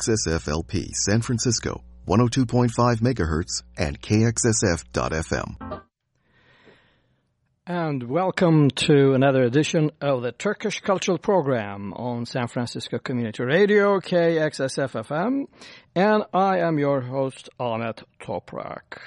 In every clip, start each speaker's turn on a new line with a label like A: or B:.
A: KXSFLP San Francisco, 102.5 megahertz, and KXSF.FM.
B: And welcome to another edition of the Turkish Cultural Program on San Francisco Community Radio, KXSF-FM. And I am your host, Ahmet Toprak.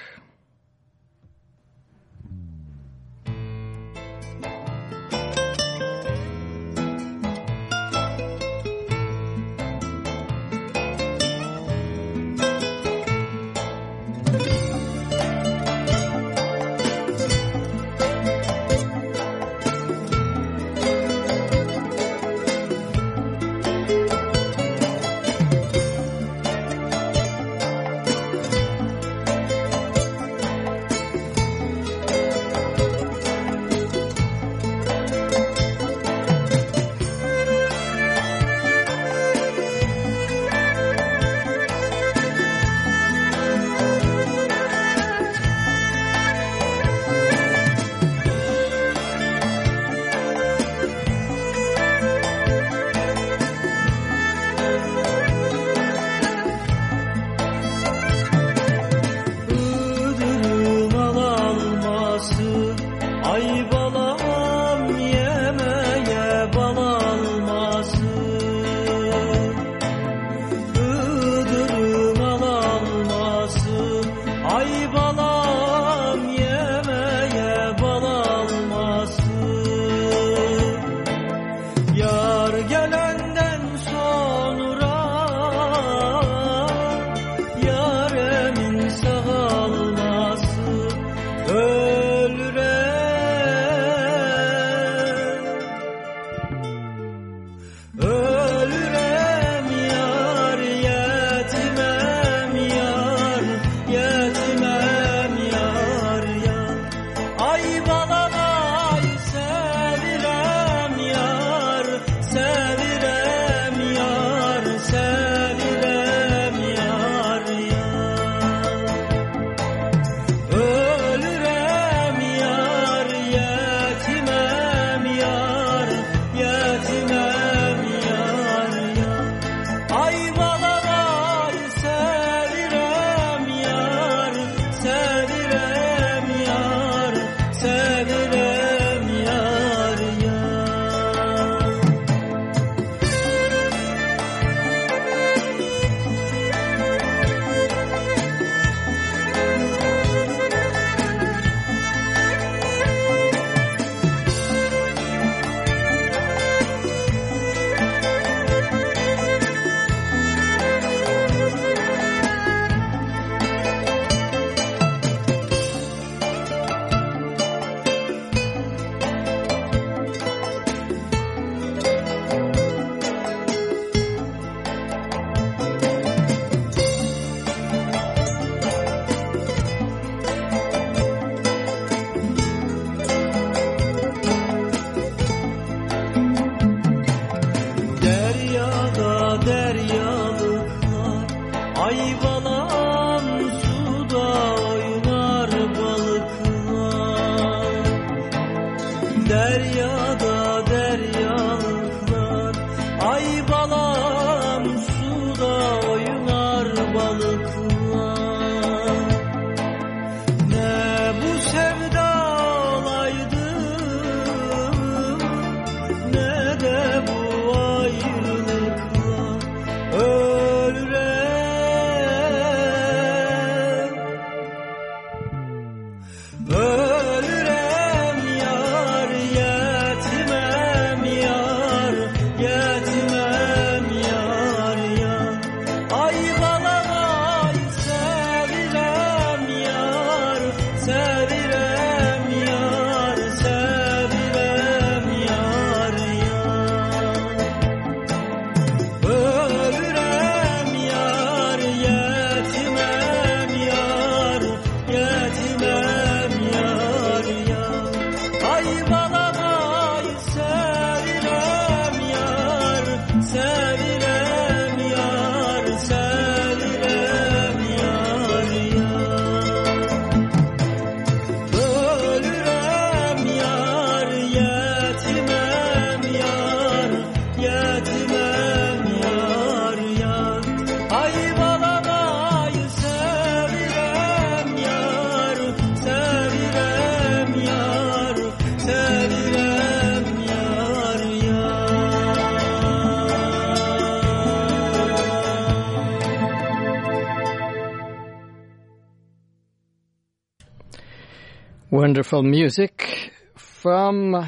B: Wonderful music from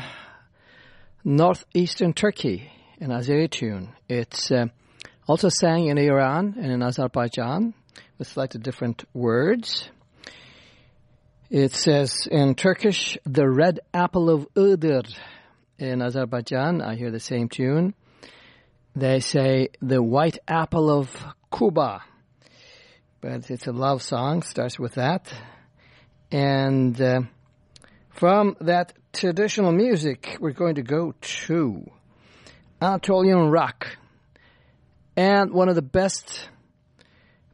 B: northeastern Turkey, an Azeri tune. It's uh, also sang in Iran and in Azerbaijan with slightly different words. It says in Turkish, the red apple of Iğdır. In Azerbaijan, I hear the same tune. They say the white apple of Kuba. But it's a love song, starts with that. And uh, from that traditional music, we're going to go to Anatolian rock. And one of the best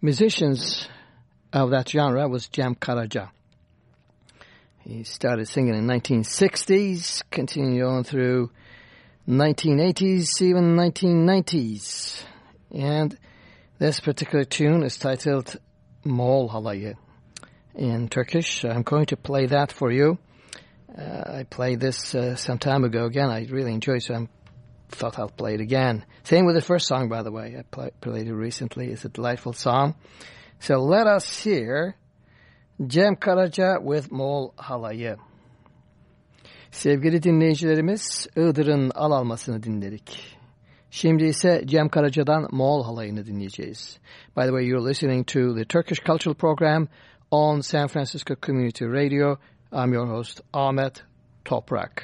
B: musicians of that genre was Cem Karaca. He started singing in 1960s, continued on through 1980s, even 1990s. And this particular tune is titled Moğol Halayı in Turkish. I'm going to play that for you. Uh, I played this uh, some time ago again. I really enjoyed it, so I thought I'll play it again. Same with the first song, by the way. I play, played it recently. It's a delightful song. So let us hear Cem Karaca with Moğol Halayı. Sevgili dinleyicilerimiz, Iğdır'ın al almasını dinledik. Şimdi ise Cem Karaca'dan Moğol halayını dinleyeceğiz. By the way, you're listening to the Turkish Cultural Program on San Francisco Community Radio. I'm your host, Ahmet Toprak.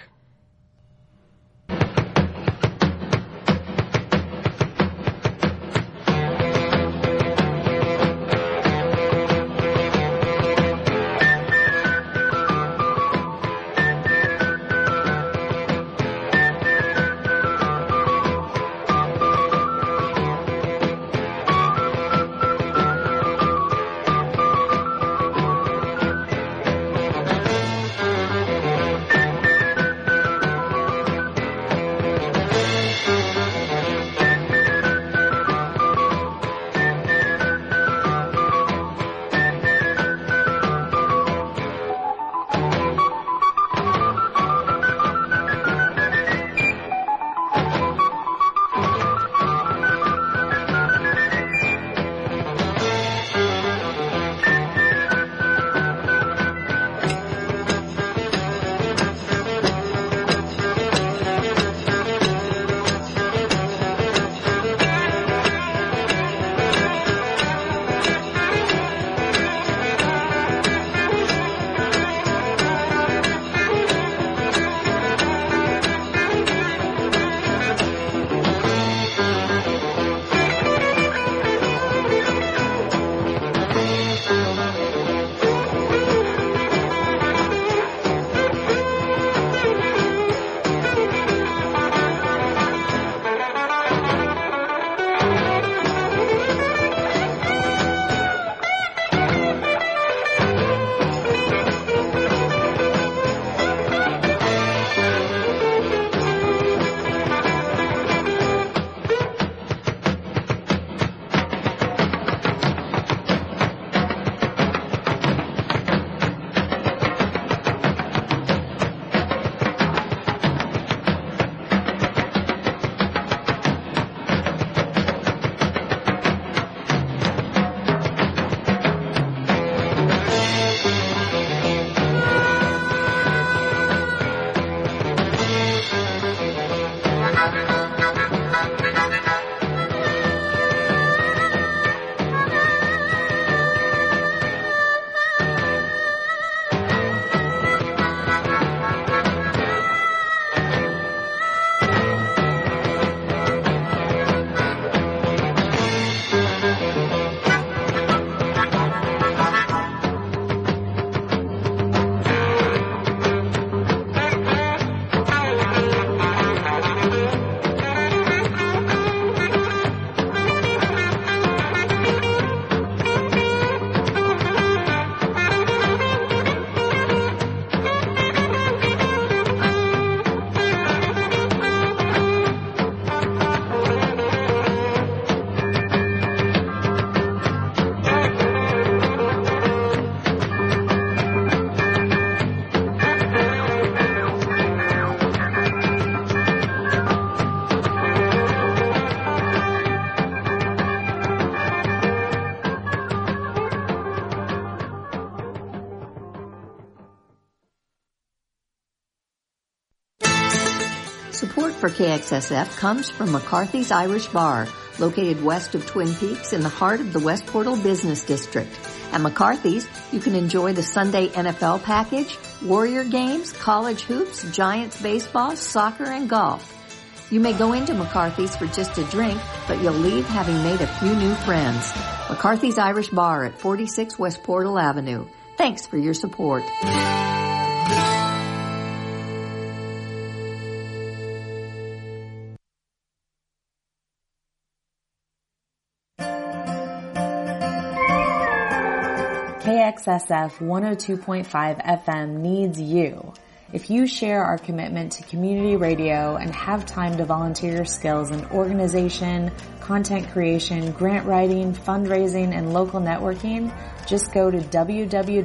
C: KXSF comes from McCarthy's Irish Bar, located west of Twin Peaks in the heart of the West Portal Business District. At McCarthy's, you can enjoy the Sunday NFL package, Warrior games, college hoops, Giants baseball, soccer, and golf. You may go into McCarthy's for just a drink, but you'll leave having made a few new friends. McCarthy's Irish Bar at 46 West Portal Avenue. Thanks for your support.
D: KXSF 102.5 FM needs you. If you share our commitment to community radio and have time to volunteer your skills in organization, content creation, grant writing, fundraising, and local networking, just go to www.kxsf.fm,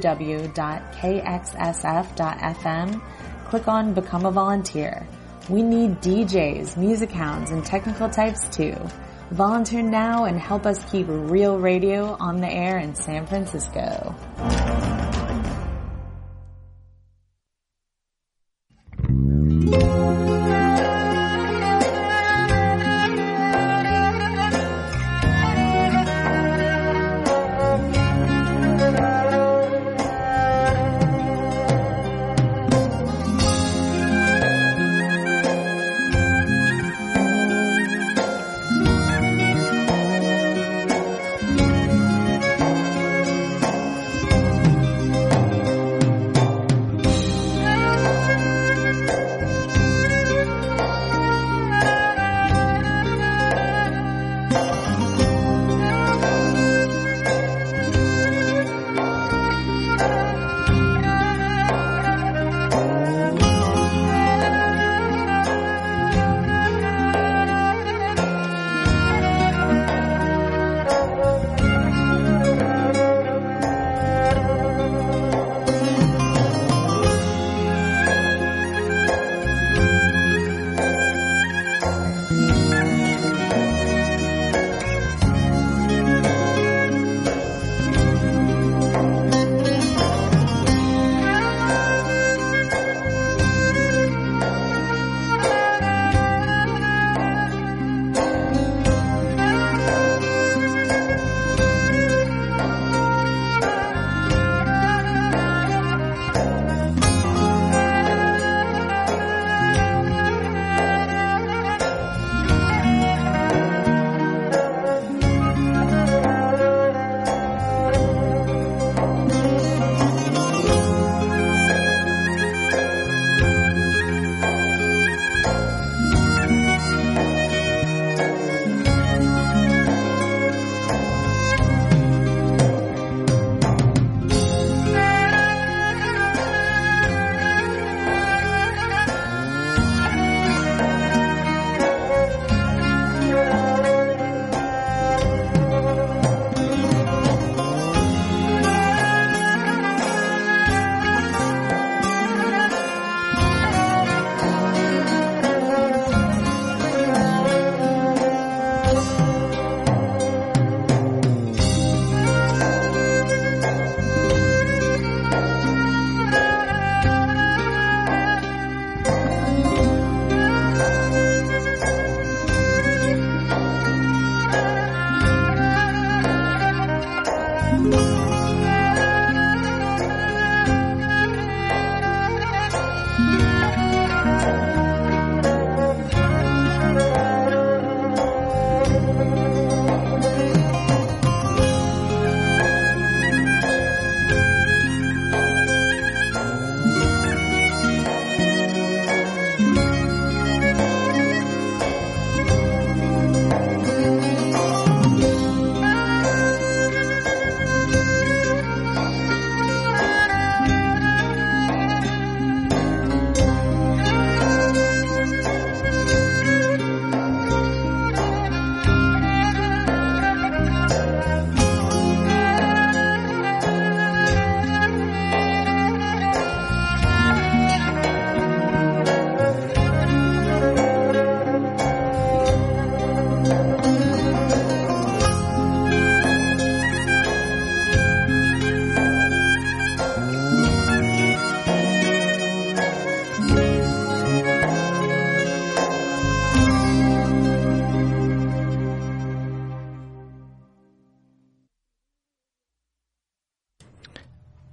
D: click on Become a Volunteer. We need DJs, music hounds, and technical types too. Volunteer now and help us keep real radio on the air in San Francisco.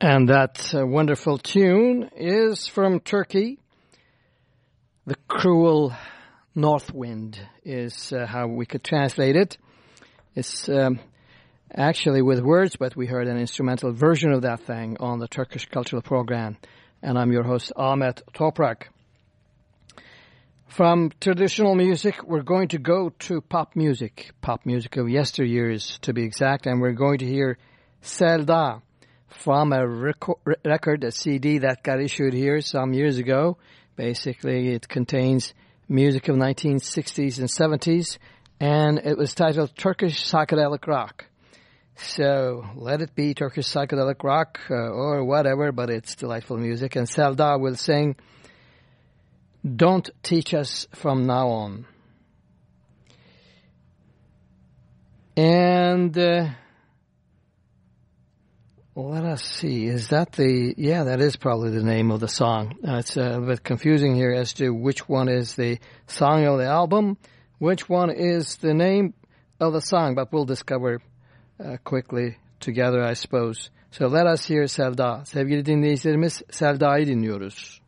B: And that uh, wonderful tune is from Turkey. The Cruel North Wind is uh, how we could translate it. It's um, actually with words, but we heard an instrumental version of that thing on the Turkish Cultural Program. And I'm your host, Ahmet Toprak. From traditional music, we're going to go to pop music, pop music of yesteryears to be exact, and we're going to hear Selda from a record, a CD that got issued here some years ago. Basically, it contains music of 1960s and 70s, and it was titled Turkish Psychedelic Rock. So let it be Turkish Psychedelic Rock uh, or whatever, but it's delightful music. And Selda will sing, Don't Teach Us From Now On. And... Uh, let us see. Is that the... Yeah, that is probably the name of the song. Uh, it's a bit confusing here as to which one is the song of the album, which one is the name of the song, but we'll discover uh, quickly together I suppose. So let us hear Selda. Sevgili dinleyicilerimiz Selda'yı dinliyoruz.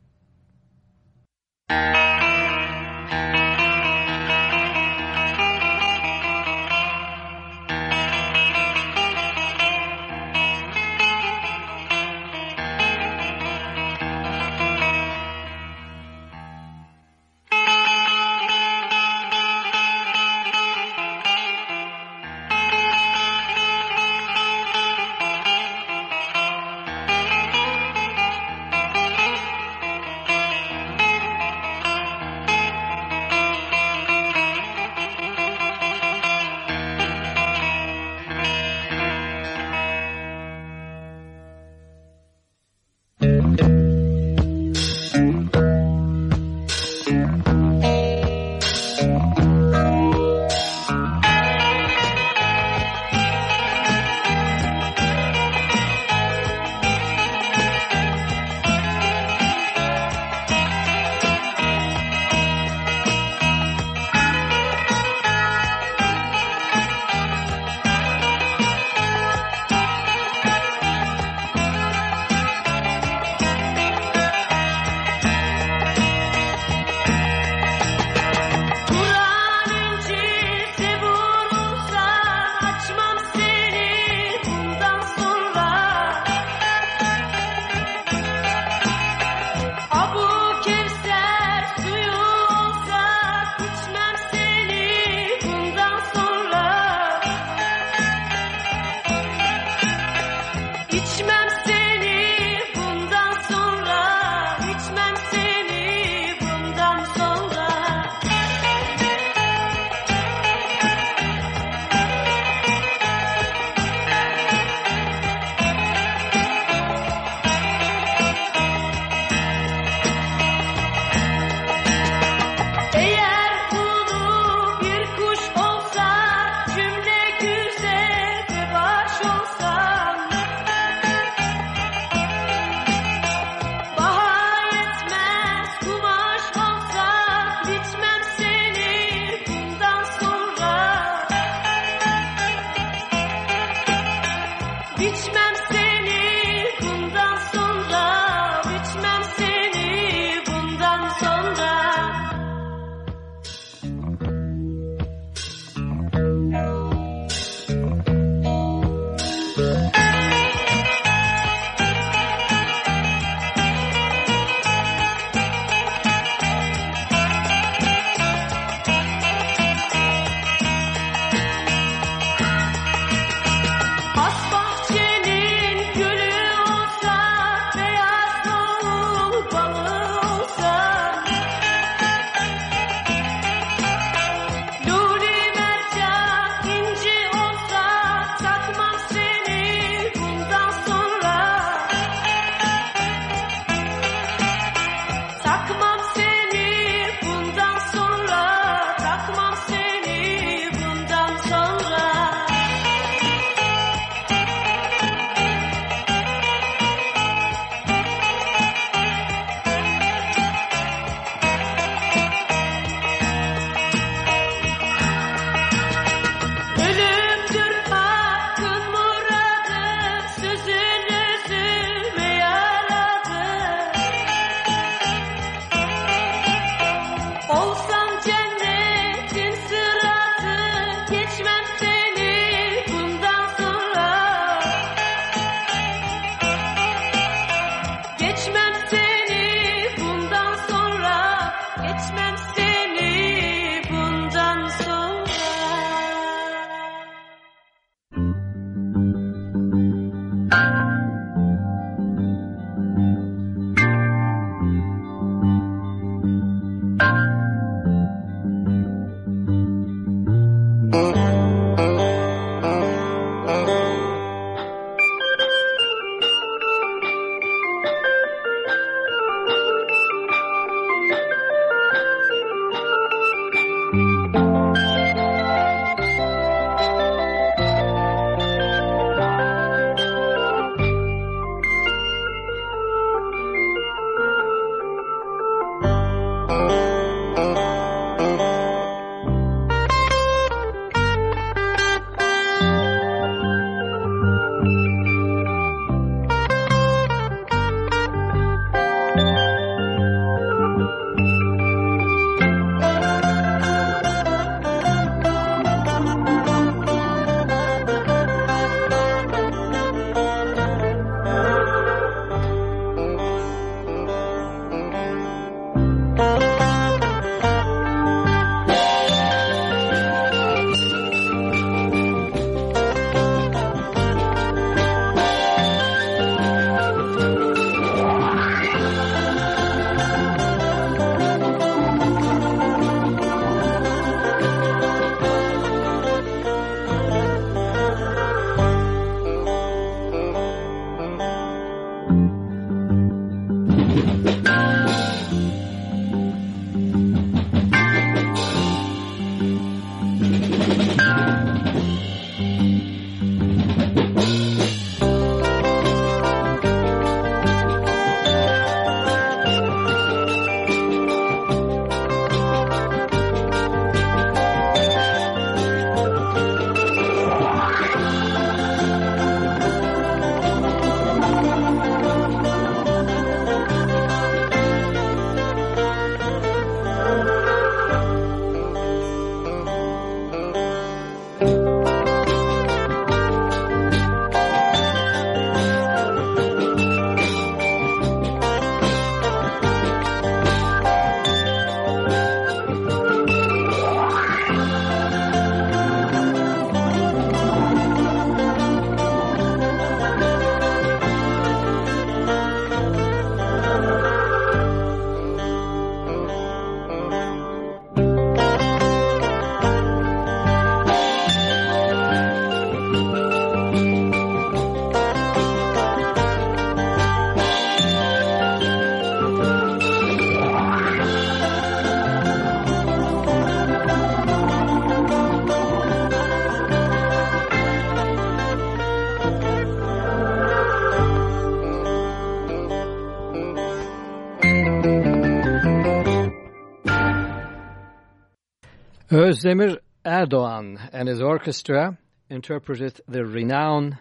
B: Özdemir Erdoğan and his orchestra interpreted the renowned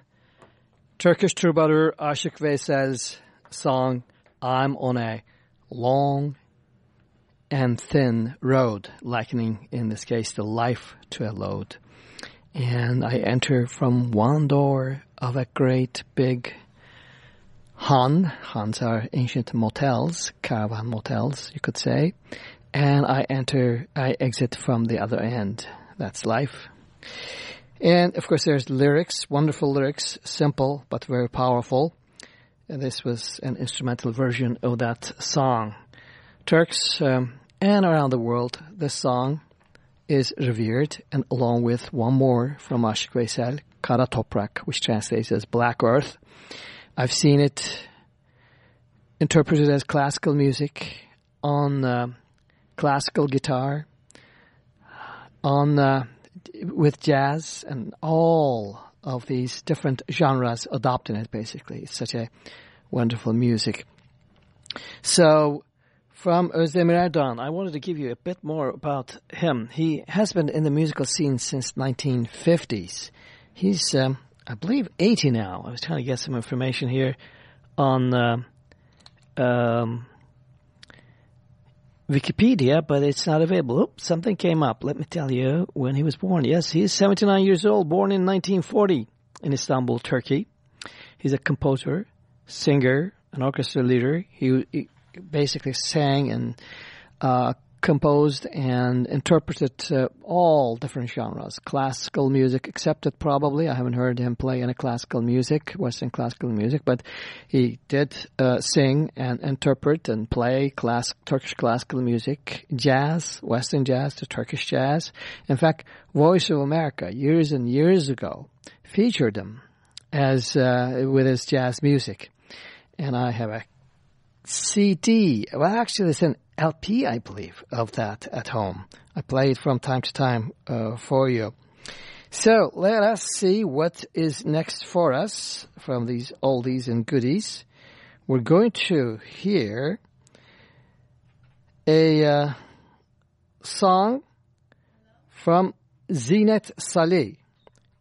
B: Turkish troubadour Ashik Veysel's song, I'm on a long and thin road, likening in this case the life to a load. And I enter from one door of a great big Han. Hans are ancient motels, caravan motels, you could say and I enter, I exit from the other end. That's life. And of course there's lyrics, wonderful lyrics, simple but very powerful. And this was an instrumental version of that song. Turks um, and around the world, this song is revered, and along with one more from Aşık Veysel, Kara Toprak, which translates as Black Earth. I've seen it interpreted as classical music on uh, classical guitar, on with jazz, and all of these different genres adopting it. Basically, it's such a wonderful music. So, from Özdemir Erdoğan, I wanted to give you a bit more about him. He has been in the musical scene since 1950s. He's, um, I believe, 80 now. I was trying to get some information here on uh, um, Wikipedia, but it's not available. Something came up. Let me tell you when he was born. Yes, he's 79 years old, born in 1940 in Istanbul, Turkey. He's a composer, singer, an orchestra leader. He, he basically sang and uh, composed and interpreted uh, all different genres. Classical music accepted probably. I haven't heard him play any classical music, Western classical music, but he did uh, sing and interpret and play class Turkish classical music, jazz, Western jazz to Turkish jazz. In fact, Voice of America years and years ago featured him as uh, with his jazz music. And I have a CD. Well, actually, it's an LP, I believe, of that at home. I play it from time to time uh, for you. So let us see what is next for us from these oldies and goodies. We're going to hear a uh, song from Ziynet Salih.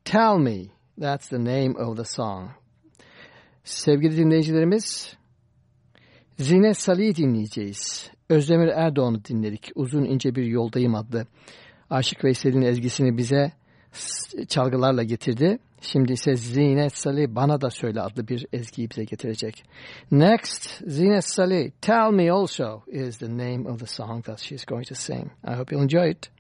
B: Tell Me. That's the name of the song. Sevgili dinleyicilerimiz, Zine Salih'i dinleyeceğiz. Özdemir Erdoğan'ı dinledik. Uzun ince bir yoldayım adlı. Aşık Veysel'in ezgisini bize çalgılarla getirdi. Şimdi ise Zinet Salih Bana Da Söyle adlı bir ezgiyi bize getirecek. Next, Zinet Salih, Tell Me Also is the name of the song that she's going to sing. I hope you'll enjoy it.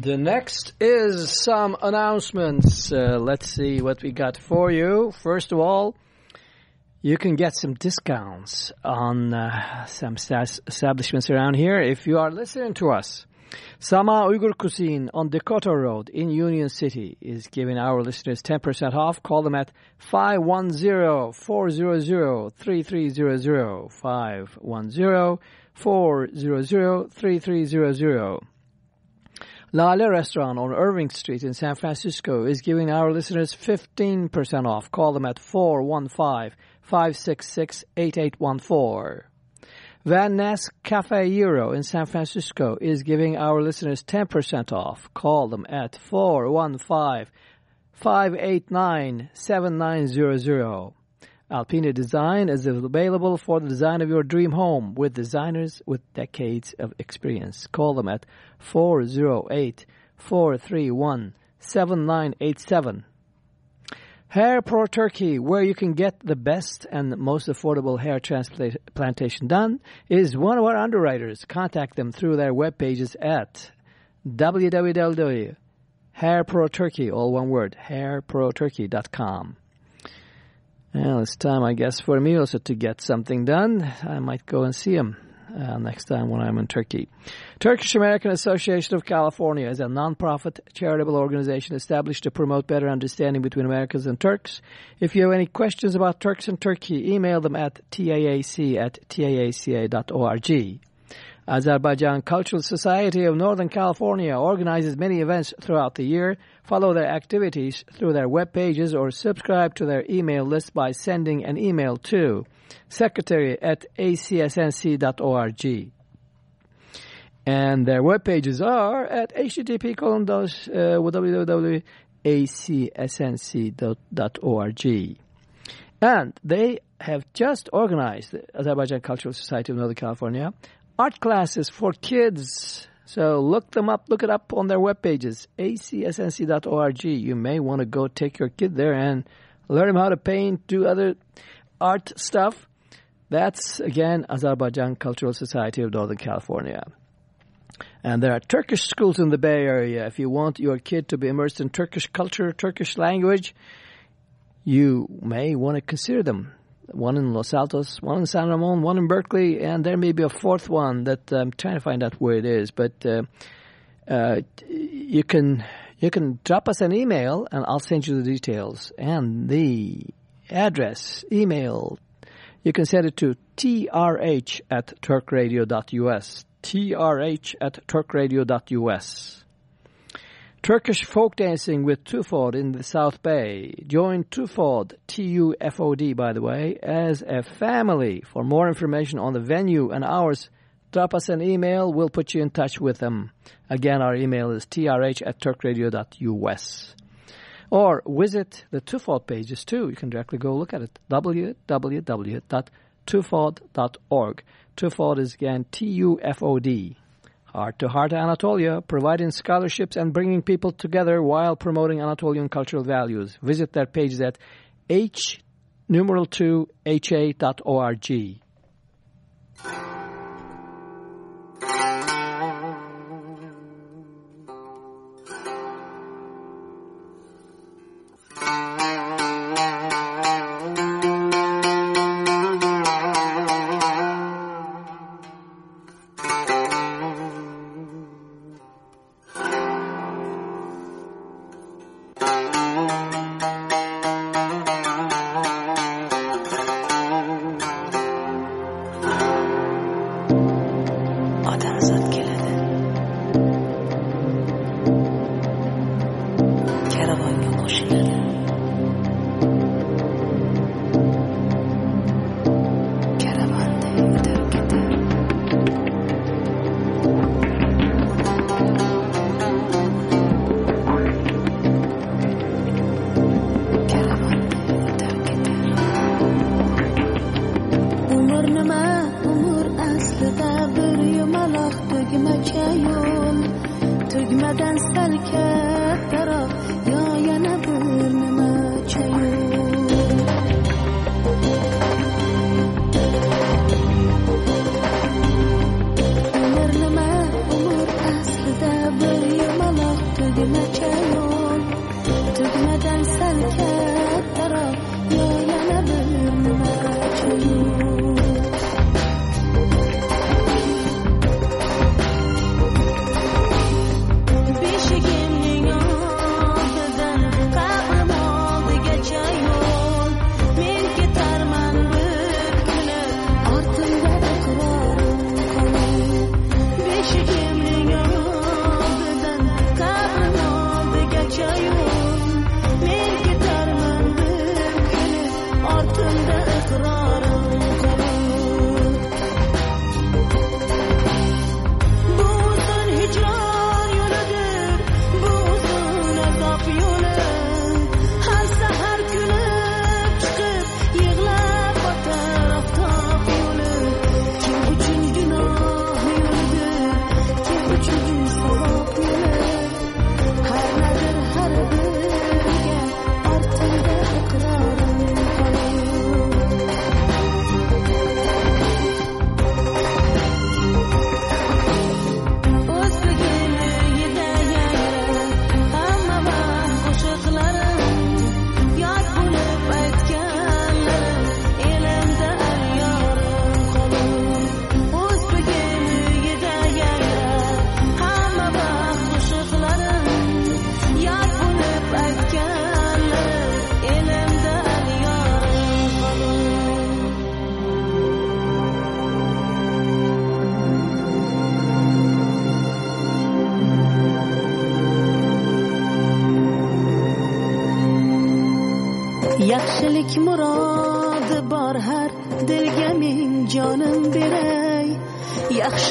B: The next is some announcements. Uh, let's see what we got for you. First of all, you can get some discounts on uh, some establishments around here if you are listening to us. Sama Uyghur Cuisine on Dakota Road in Union City is giving our listeners 10% off. Call them at 510-400-3300. 510-400-3300. Lale Restaurant on Irving Street in San Francisco is giving our listeners 15% off. Call them at 415-566-8814. Van Ness Cafe Euro in San Francisco is giving our listeners 10% off. Call them at 415-589-7900. Alpina Design is available for the design of your dream home with designers with decades of experience. Call them at 408-431-7987. Hair Pro Turkey, where you can get the best and most affordable hair transplantation done, is one of our underwriters. Contact them through their web pages at www.hairproturkey, all one word, hairproturkey.com. Well, it's time, I guess, for me also to get something done. I might go and see him uh, next time when I'm in Turkey. Turkish American Association of California is a nonprofit charitable organization established to promote better understanding between Americans and Turks. If you have any questions about Turks and Turkey, email them at taac at taaca.org. Azerbaijan Cultural Society of Northern California organizes many events throughout the year. Follow their activities through their web pages or subscribe to their email list by sending an email to secretary at acsnc.org. And their web pages are at http colon uh, www.acsnc.org. And they have just organized, the Azerbaijan Cultural Society of Northern California, art classes for kids. So look them up, look it up on their web pages, acsnc.org. You may want to go take your kid there and learn them how to paint, do other art stuff. That's, again, Azerbaijan Cultural Society of Northern California. And there are Turkish schools in the Bay Area. If you want your kid to be immersed in Turkish culture, Turkish language, you may want to consider them one in Los Altos, one in San Ramon, one in Berkeley, and there may be a fourth one that I'm trying to find out where it is. But uh, uh, you can you can drop us an email, and I'll send you the details and the address, email. You can send it to trh at turkradio.us, trh at turkradio.us. Turkish folk dancing with Tufod in the South Bay. Join Tufod, T-U-F-O-D by the way, as a family. For more information on the venue and hours, drop us an email. We'll put you in touch with them. Again, our email is trh at turkradio.us. Or visit the Tufod pages too. You can directly go look at it. www.tufod.org. Tufod is again T-U-F-O-D. Heart to Heart Anatolia, providing scholarships and bringing people together while promoting Anatolian cultural values. Visit their pages at h numeral 2 ha.org.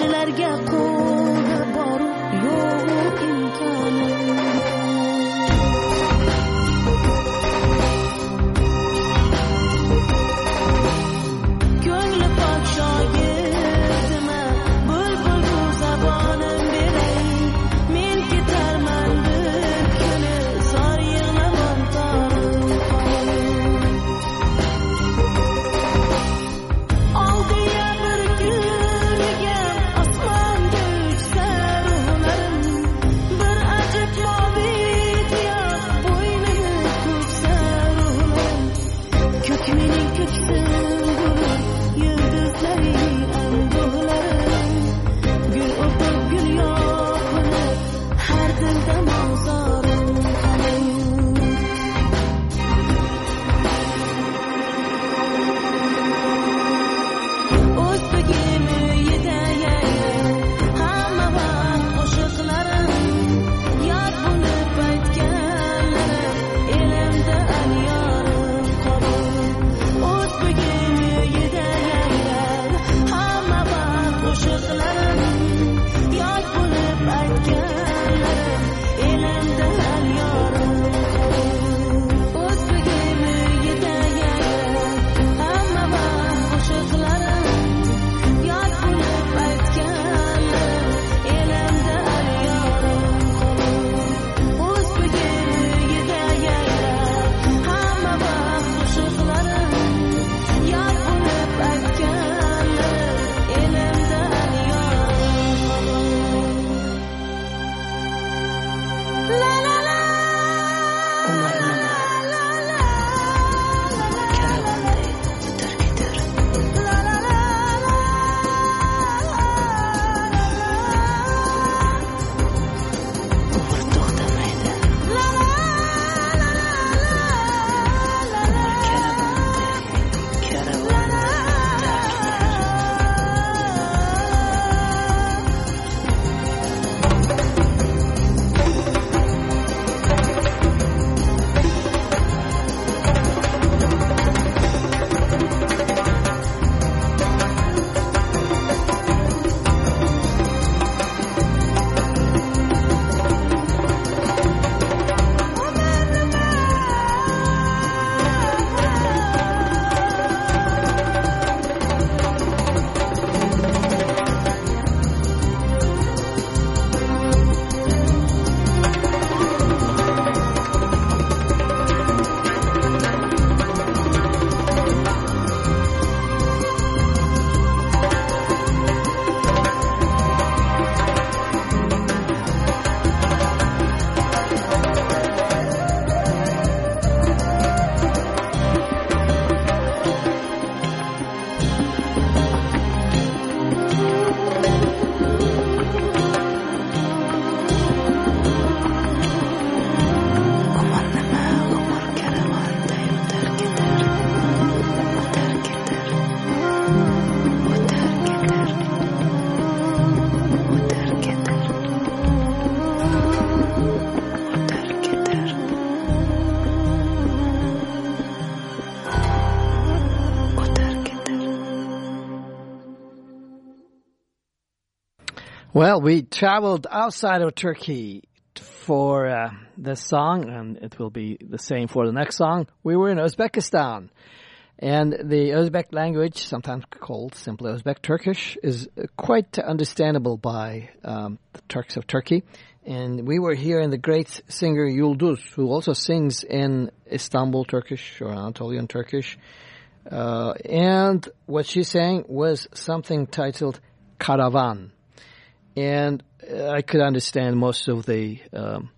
E: oldiya
B: Well, we traveled outside of Turkey for uh, this song, and it will be the same for the next song. We were in Uzbekistan, and the Uzbek language, sometimes called simply Uzbek Turkish, is quite understandable by um, the Turks of Turkey. And we were here in the great singer Yulduz, who also sings in Istanbul Turkish or Anatolian Turkish. Uh, and what she sang was something titled Karavan and uh, I could understand most of the um,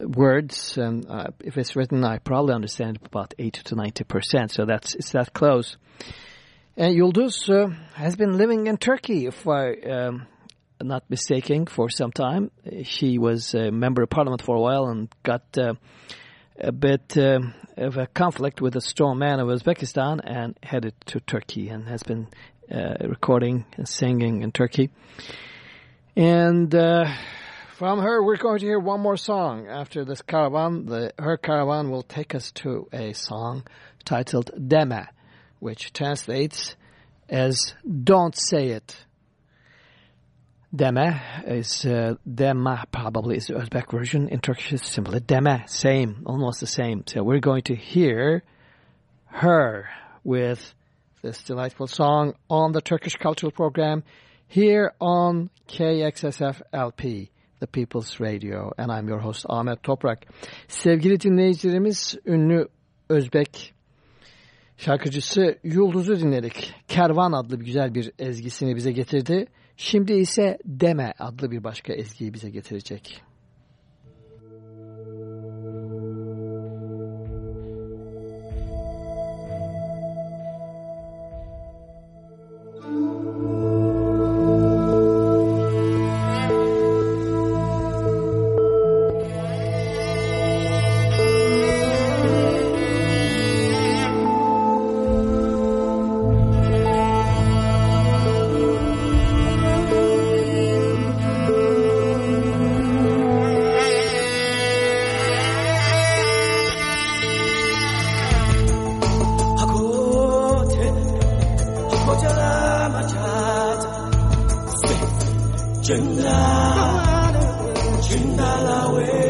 B: words, and uh, if it's written, I probably understand about 80 to 90 percent, so that's it's that close. And Yulduz uh, has been living in Turkey, if I um, not mistaken, for some time. She was a member of parliament for a while and got uh, a bit uh, of a conflict with a strong man of Uzbekistan and headed to Turkey and has been uh, recording and singing in Turkey. And uh, from her, we're going to hear one more song. After this caravan, the, her caravan will take us to a song titled Deme, which translates as Don't Say It. Deme is uh, Dema probably is the Uzbek version. In Turkish it's simply Deme, same, almost the same. So we're going to hear her with this delightful song on the Turkish Cultural Program here on KXSF LP, The People's Radio, and I'm your host Ahmet Toprak. Sevgili dinleyicilerimiz, ünlü Özbek şarkıcısı Yulduz'u dinledik. Kervan adlı güzel bir ezgisini bize getirdi. Şimdi ise Deme adlı bir başka ezgiyi bize getirecek.
F: Me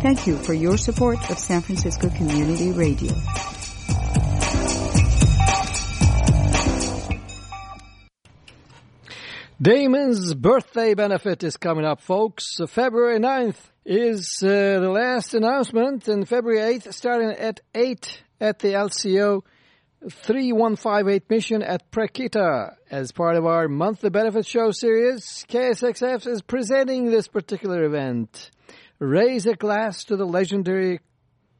G: Thank you for your support of San Francisco Community Radio.
B: Damon's birthday benefit is coming up, folks. February 9th is uh, the last announcement, and February 8th, starting at 8 at the El Rio 3158 mission at Precita. As part of our monthly benefit show series, KSXF is presenting this particular event. Raise a glass to the legendary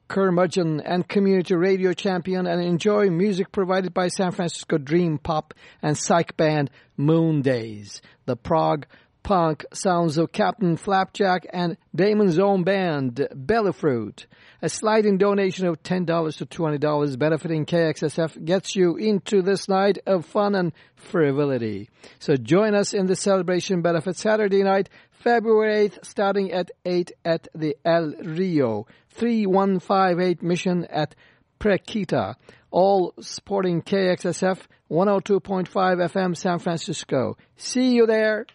B: curmudgeon and community radio champion and enjoy music provided by San Francisco Dream Pop and psych band Moon Days. The prog punk sounds of Captain Flapjack and Damon's own band Bellefruit. A sliding donation of $10 to $20 benefiting KXSF gets you into this night of fun and frivolity. So join us in the celebration benefit Saturday night, February 8th, starting at 8 at the El Rio 3158 Mission at Precita, all supporting KXSF 102.5 FM San Francisco. See you there.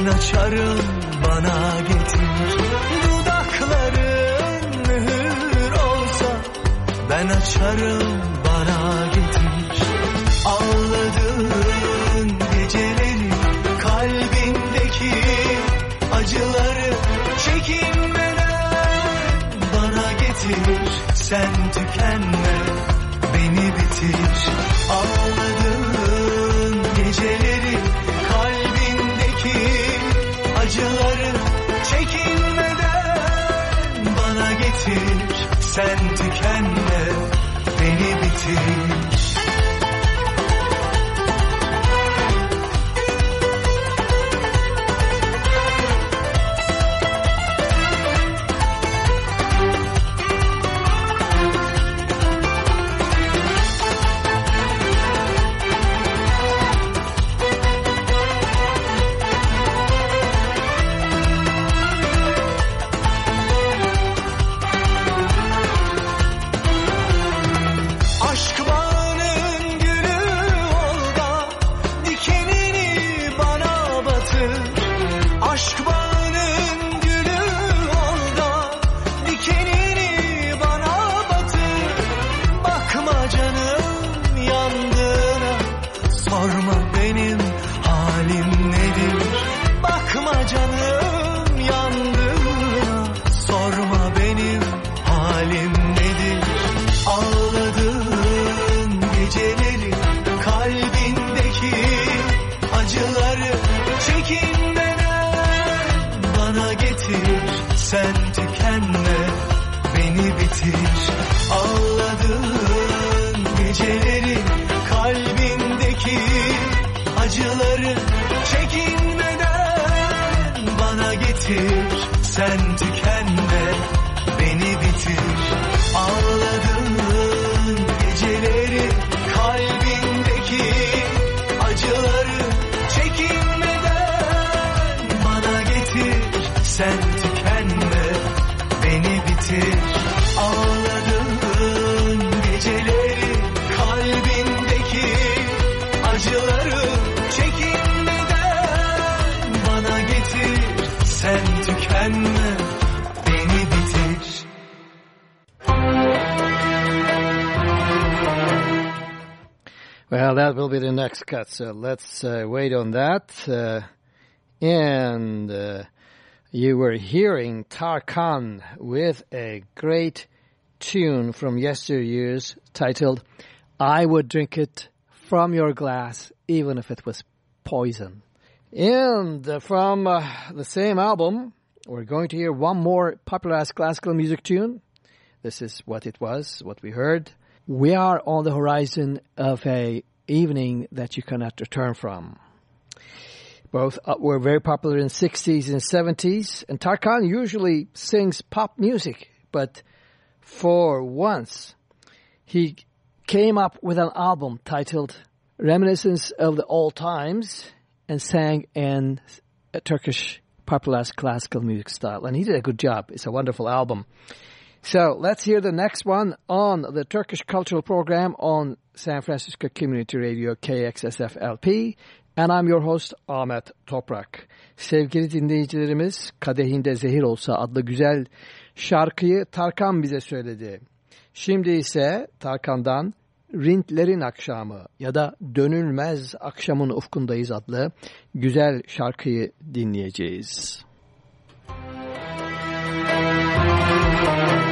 H: Ben açarım bana getir. Dudakların mühür olsa ben açarım bana getir Ağladığın geceleri kalbindeki acıları çekinmeden bana getir Sen beni
B: so let's uh, wait on that. Uh, and uh, you were hearing Tarkan with a great tune from yesteryears titled I Would Drink It From Your Glass Even If It Was Poison. And from uh, the same album, we're going to hear one more popularized classical music tune. This is what it was, what we heard. We are on the horizon of a evening that you cannot return from. Both uh, were very popular in 60s and 70s, and Tarkan usually sings pop music, but for once he came up with an album titled Reminiscence of the Old Times and sang in a Turkish popularized classical music style. And he did a good job. It's a wonderful album. So let's hear the next one on the Turkish Cultural Program on San Francisco Community Radio KXSF-LP. And I'm your host Ahmet Toprak. Sevgili dinleyicilerimiz Kadehinde Zehir Olsa adlı güzel şarkıyı Tarkan bize söyledi. Şimdi ise Tarkan'dan Rintlerin Akşamı ya da Dönülmez Akşamın Ufkundayız adlı güzel şarkıyı dinleyeceğiz.
H: Nasıldır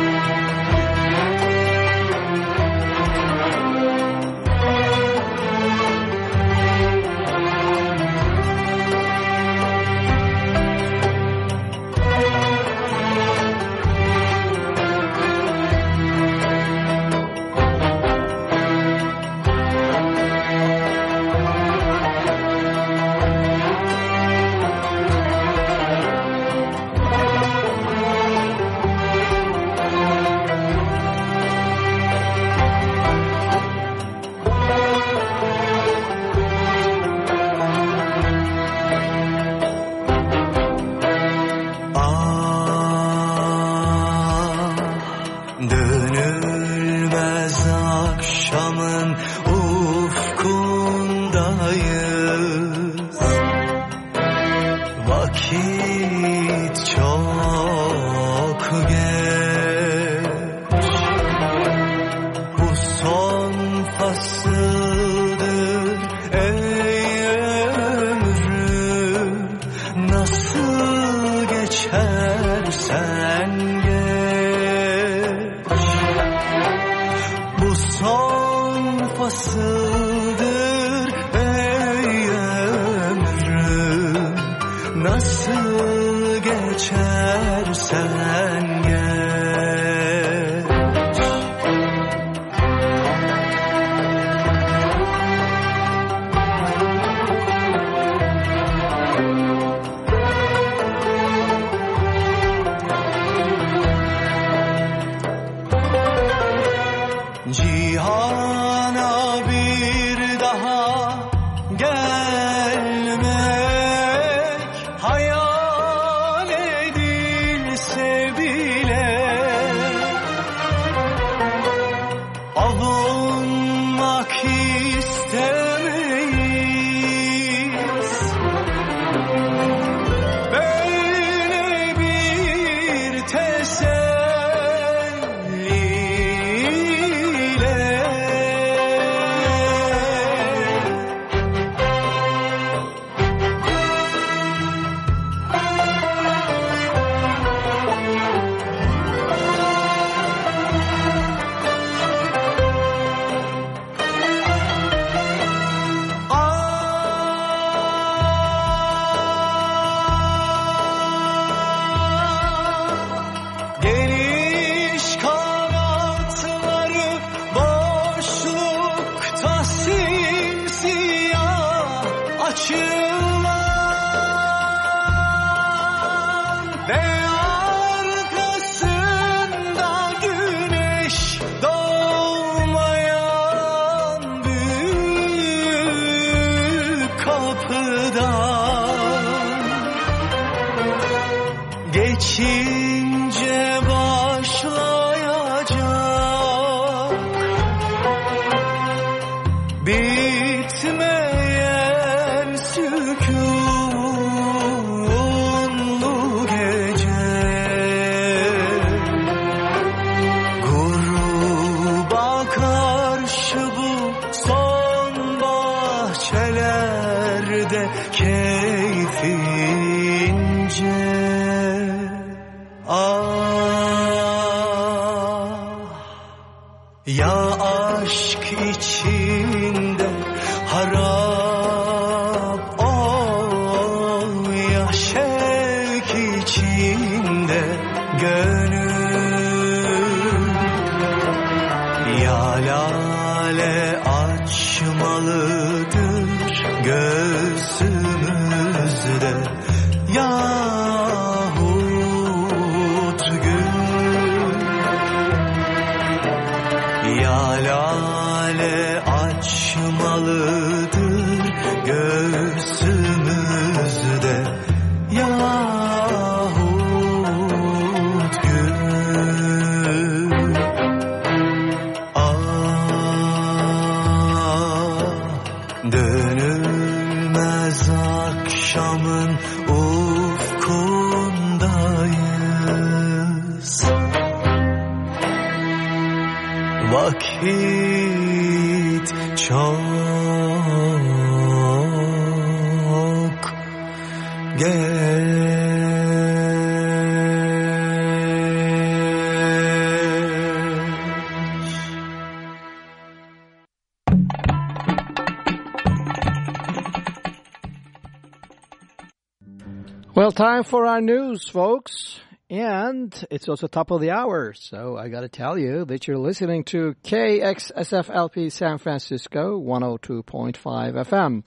B: time for our news, folks. And it's also top of the hour, so I gotta tell you that you're listening to KXSFLP San Francisco 102.5 FM.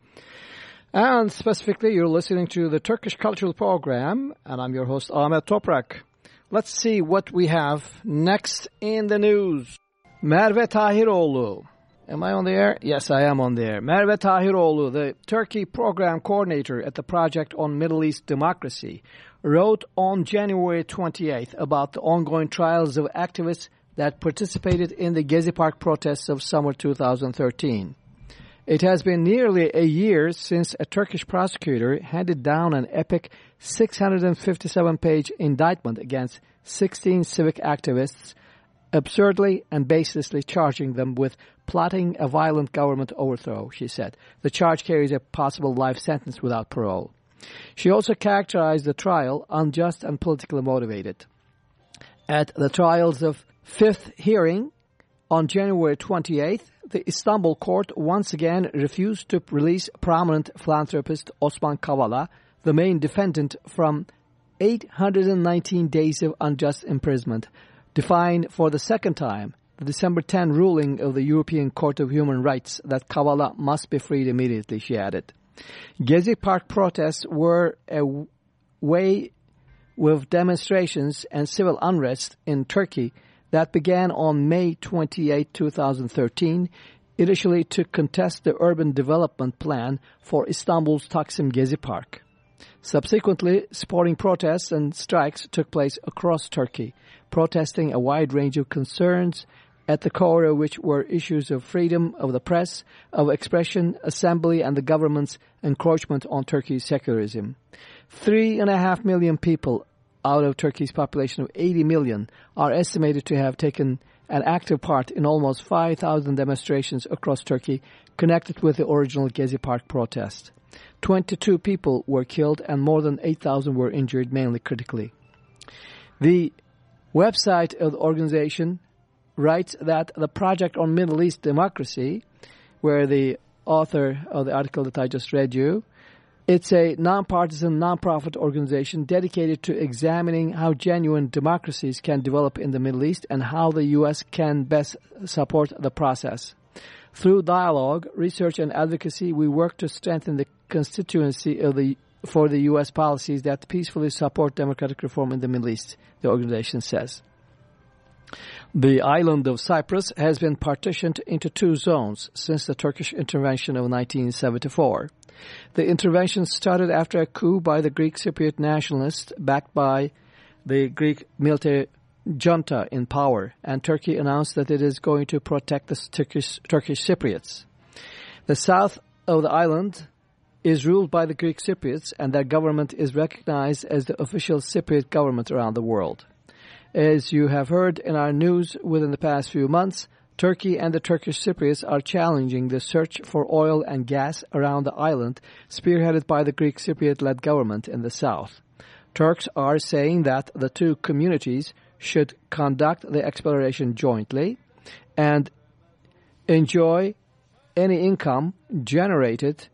B: And specifically, you're listening to the Turkish Cultural Program, and I'm your host, Ahmet Toprak. Let's see what we have next in the news. Merve Tahiroğlu. Am I on the air? Yes, I am on the air. Merve Tahiroğlu, the Turkey Program Coordinator at the Project on Middle East Democracy, wrote on January 28th about the ongoing trials of activists that participated in the Gezi Park protests of summer 2013. It has been nearly a year since a Turkish prosecutor handed down an epic 657-page indictment against 16 civic activists, absurdly and baselessly charging them with plotting a violent government overthrow, she said. The charge carries a possible life sentence without parole. She also characterized the trial unjust and politically motivated. At the trial's of fifth hearing on January 28th, the Istanbul court once again refused to release prominent philanthropist Osman Kavala, the main defendant, from 819 days of unjust imprisonment, defying for the second time the December 10 ruling of the European Court of Human Rights that Kavala must be freed immediately, she added. Gezi Park protests were a way with demonstrations and civil unrest in Turkey that began on May 28, 2013, initially to contest the urban development plan for Istanbul's Taksim Gezi Park. Subsequently, sporting protests and strikes took place across Turkey, protesting a wide range of concerns at the core of which were issues of freedom of the press, of expression, assembly, and the government's encroachment on Turkey's secularism. Three and a half million people out of Turkey's population of 80 million are estimated to have taken an active part in almost 5,000 demonstrations across Turkey connected with the original Gezi Park protest. 22 people were killed and more than 8,000 were injured, mainly critically. The website of the organization writes that the Project on Middle East Democracy, where the author of the article that I just read you, it's a nonpartisan, nonprofit organization dedicated to examining how genuine democracies can develop in the Middle East and how the U.S. can best support the process. Through dialogue, research, and advocacy, we work to strengthen the constituency of the for the U.S. policies that peacefully support democratic reform in the Middle East, the organization says. The island of Cyprus has been partitioned into two zones since the Turkish intervention of 1974. The intervention started after a coup by the Greek Cypriot nationalists backed by the Greek military junta in power, and Turkey announced that it is going to protect the Turkish, Turkish Cypriots. The south of the island is ruled by the Greek Cypriots, and their government is recognized as the official Cypriot government around the world. As you have heard in our news within the past few months, Turkey and the Turkish Cypriots are challenging the search for oil and gas around the island, spearheaded by the Greek Cypriot-led government in the south. Turks are saying that the two communities should conduct the exploration jointly and enjoy any income generated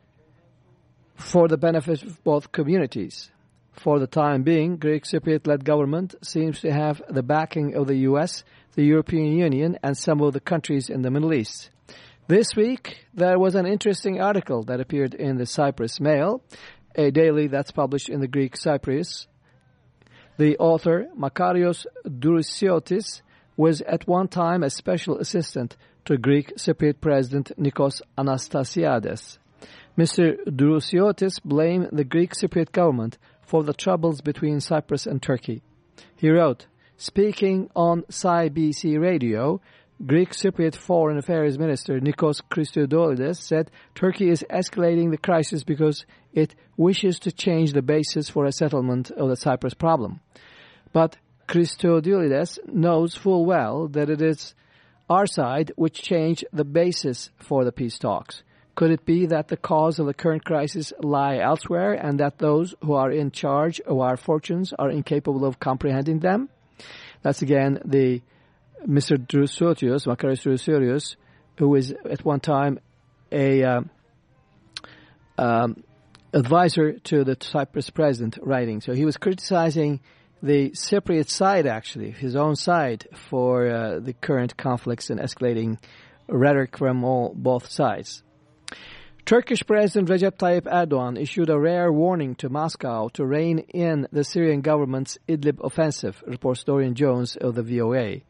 B: for the benefit of both communities. For the time being, Greek Cypriot-led government seems to have the backing of the U.S., the European Union, and some of the countries in the Middle East. This week, there was an interesting article that appeared in the Cyprus Mail, a daily that's published in the Greek Cyprus. The author, Makarios Drousiotis, was at one time a special assistant to Greek Cypriot President Nikos Anastasiades. Mr. Drousiotis blamed the Greek Cypriot government for the troubles between Cyprus and Turkey. He wrote, Speaking on CBC Radio, Greek Cypriot Foreign Affairs Minister Nikos Christodoulides said Turkey is escalating the crisis because it wishes to change the basis for a settlement of the Cyprus problem. But Christodoulides knows full well that it is our side which changed the basis for the peace talks. Could it be that the cause of the current crisis lie elsewhere and that those who are in charge of our fortunes are incapable of comprehending them? That's again the Mr. Drusorius, Makaris Drusorius, who is at one time a um, um, advisor to the Cyprus president writing. So he was criticizing the Cypriot side, actually, his own side, for uh, the current conflicts and escalating rhetoric from all both sides. Turkish President Recep Tayyip Erdogan issued a rare warning to Moscow to rein in the Syrian government's Idlib offensive, reports Dorian Jones of the VOA.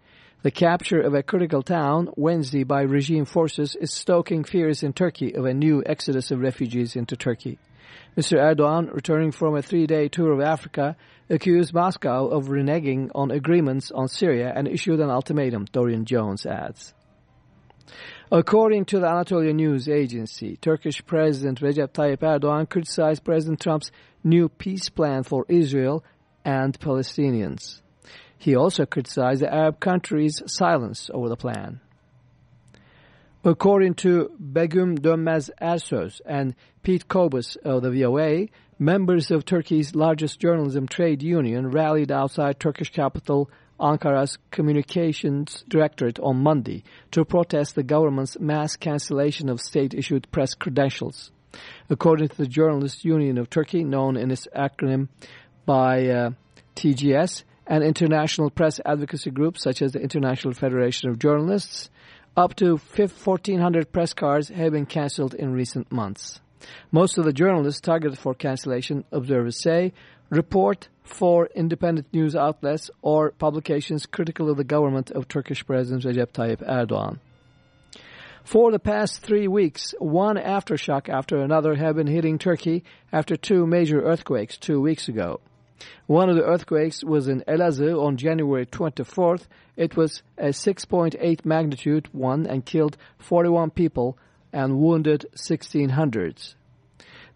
B: The capture of a critical town Wednesday by regime forces is stoking fears in Turkey of a new exodus of refugees into Turkey. Mr. Erdogan, returning from a three-day tour of Africa, accused Moscow of reneging on agreements on Syria and issued an ultimatum, Dorian Jones adds. According to the Anatolia News Agency, Turkish President Recep Tayyip Erdogan criticized President Trump's new peace plan for Israel and Palestinians. He also criticized the Arab countries' silence over the plan. According to Begum Dönmez Ersöz and Pete Cobus of the VOA, members of Turkey's largest journalism trade union rallied outside Turkish capital Ankara's Communications Directorate on Monday to protest the government's mass cancellation of state-issued press credentials. According to the Journalists Union of Turkey, known in its acronym by uh, TGS, and international press advocacy groups such as the International Federation of Journalists, up to 1,400 press cards have been cancelled in recent months. Most of the journalists targeted for cancellation, observers say, report for independent news outlets or publications critical of the government of Turkish President Recep Tayyip Erdogan. For the past three weeks, one aftershock after another have been hitting Turkey after two major earthquakes two weeks ago. One of the earthquakes was in Elazığ on January 24th. It was a 6.8 magnitude one and killed 41 people and wounded 1600s.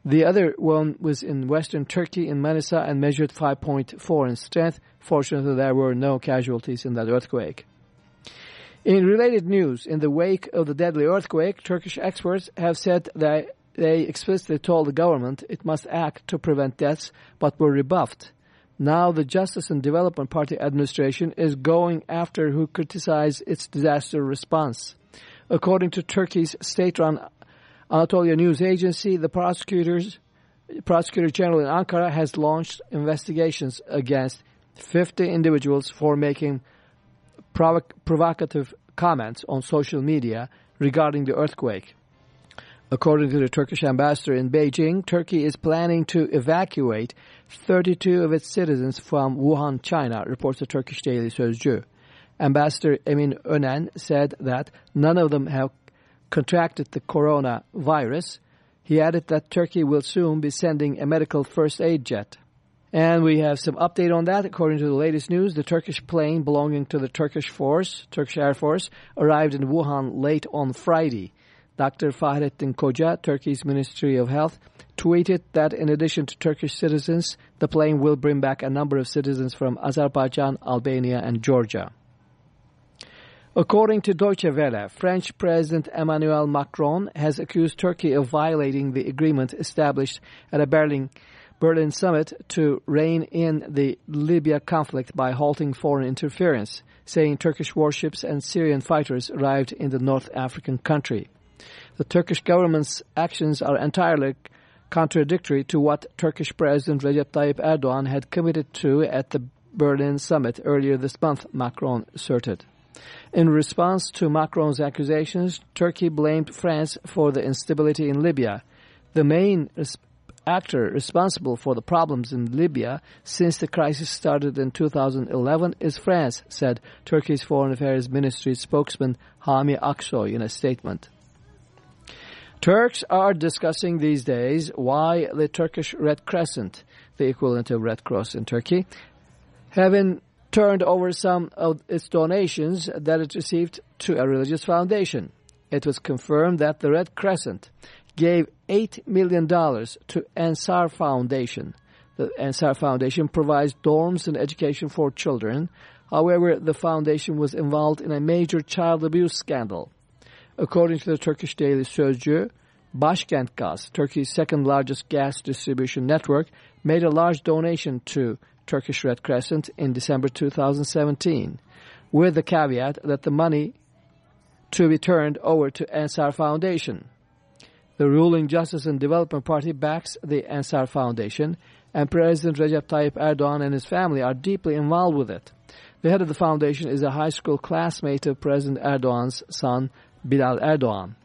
B: The other one was in western Turkey in Manisa and measured 5.4 in strength. Fortunately, there were no casualties in that earthquake. In related news, in the wake of the deadly earthquake, Turkish experts have said that they explicitly told the government it must act to prevent deaths, but were rebuffed. Now the Justice and Development Party administration is going after who criticized its disaster response. According to Turkey's state-run Anatolia News Agency, the prosecutors, Prosecutor General in Ankara has launched investigations against 50 individuals for making provoc provocative comments on social media regarding the earthquake. According to the Turkish ambassador in Beijing, Turkey is planning to evacuate 32 of its citizens from Wuhan, China, reports the Turkish daily Sözcü. Ambassador Emin Önen said that none of them have contracted the coronavirus. He added that Turkey will soon be sending a medical first aid jet. And we have some update on that. According to the latest news, the Turkish plane belonging to the Turkish Force, Turkish Air Force, arrived in Wuhan late on Friday. Dr. Fahrettin Koca, Turkey's Ministry of Health, tweeted that in addition to Turkish citizens, the plane will bring back a number of citizens from Azerbaijan, Albania, and Georgia. According to Deutsche Welle, French President Emmanuel Macron has accused Turkey of violating the agreement established at a Berlin, Berlin summit to rein in the Libya conflict by halting foreign interference, saying Turkish warships and Syrian fighters arrived in the North African country. The Turkish government's actions are entirely contradictory to what Turkish President Recep Tayyip Erdogan had committed to at the Berlin summit earlier this month, Macron asserted. In response to Macron's accusations, Turkey blamed France for the instability in Libya. The main actor responsible for the problems in Libya since the crisis started in 2011 is France, said Turkey's Foreign Affairs Ministry spokesman Hami Aksoy in a statement. Turks are discussing these days why the Turkish Red Crescent, the equivalent of Red Cross in Turkey, been turned over some of its donations that it received to a religious foundation. It was confirmed that the Red Crescent gave $8 million to Ansar Foundation. The Ansar Foundation provides dorms and education for children. However, the foundation was involved in a major child abuse scandal. According to the Turkish daily Sözcü, Başkent Gaz, Turkey's second largest gas distribution network, made a large donation to Turkish Red Crescent in December 2017, with the caveat that the money to be turned over to Ansar Foundation. The ruling Justice and Development Party backs the Ansar Foundation, and President Recep Tayyip Erdogan and his family are deeply involved with it. The head of the foundation is a high school classmate of President Erdogan's son, Bilal Erdogan.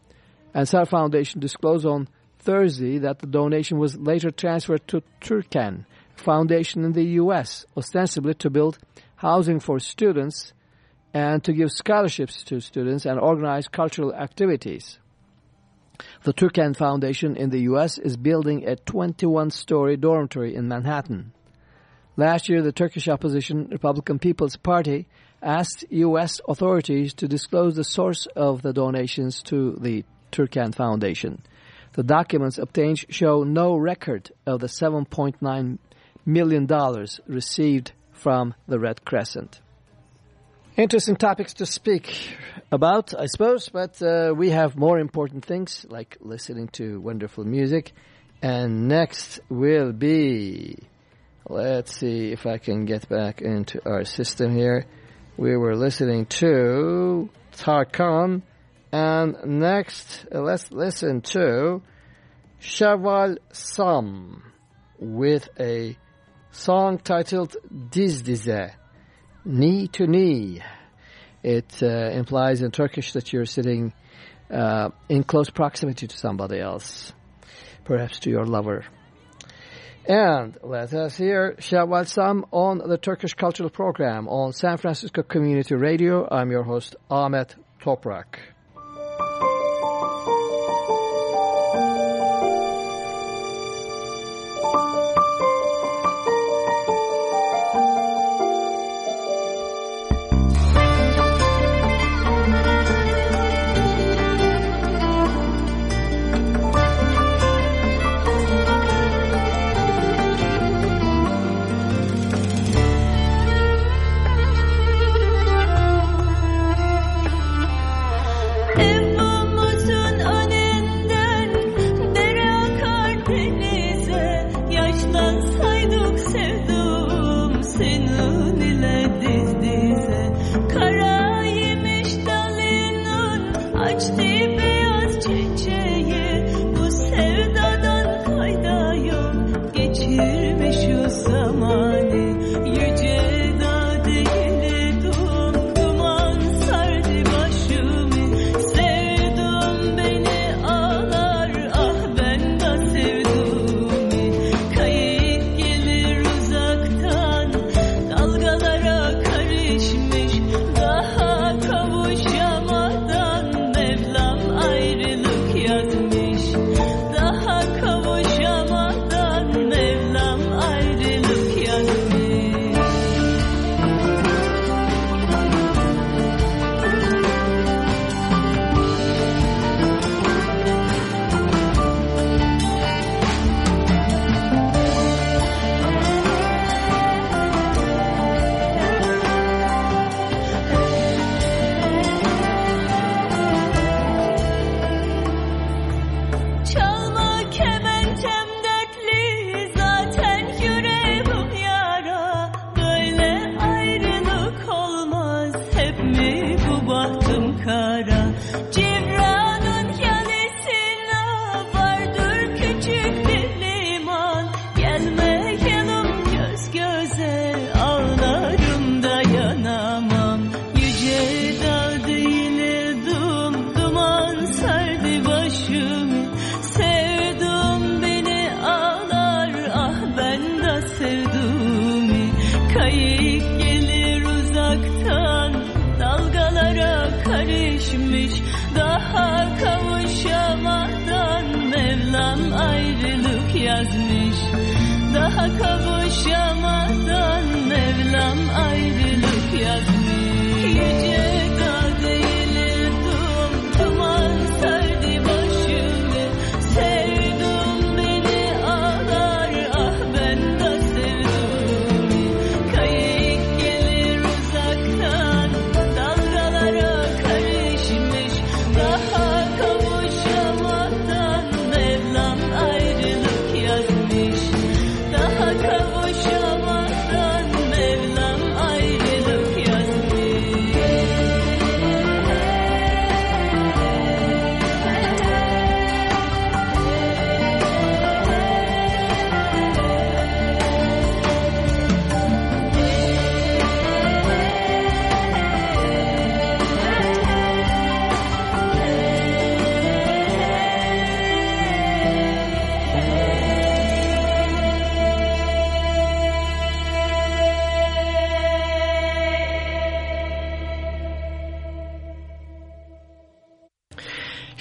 B: Ansar Foundation disclosed on Thursday that the donation was later transferred to Turken, foundation in the U.S., ostensibly to build housing for students and to give scholarships to students and organize cultural activities. The Turken Foundation in the U.S. is building a 21-story dormitory in Manhattan. Last year, the Turkish opposition Republican People's Party asked U.S. authorities to disclose the source of the donations to the Turken Foundation. The documents obtained show no record of the $7.9 million dollars received from the Red Crescent. Interesting topics to speak about, I suppose, but uh, we have more important things like listening to wonderful music. And next will be, let's see if I can get back into our system here.
E: We were listening to Tarkan. And next, uh, let's listen to Şevval Sam with a song titled Diz Dize, Knee to Knee. It uh, implies in Turkish that you're sitting uh, in close proximity to somebody else, perhaps to your lover. And let us hear Şevval Sam on the Turkish Cultural Program on San Francisco Community Radio. I'm your host, Ahmet Toprak.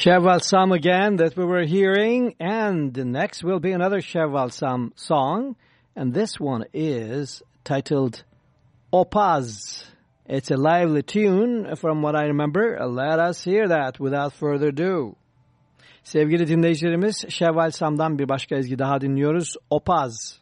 E: Şevval Sam again that we were hearing. And next will be another Şevval Sam song. And this one is titled Opaz. It's a lively tune from what I remember. Let us hear that without further ado. Sevgili dinleyicilerimiz Şevval Sam'dan bir başka ezgi daha dinliyoruz. Opaz.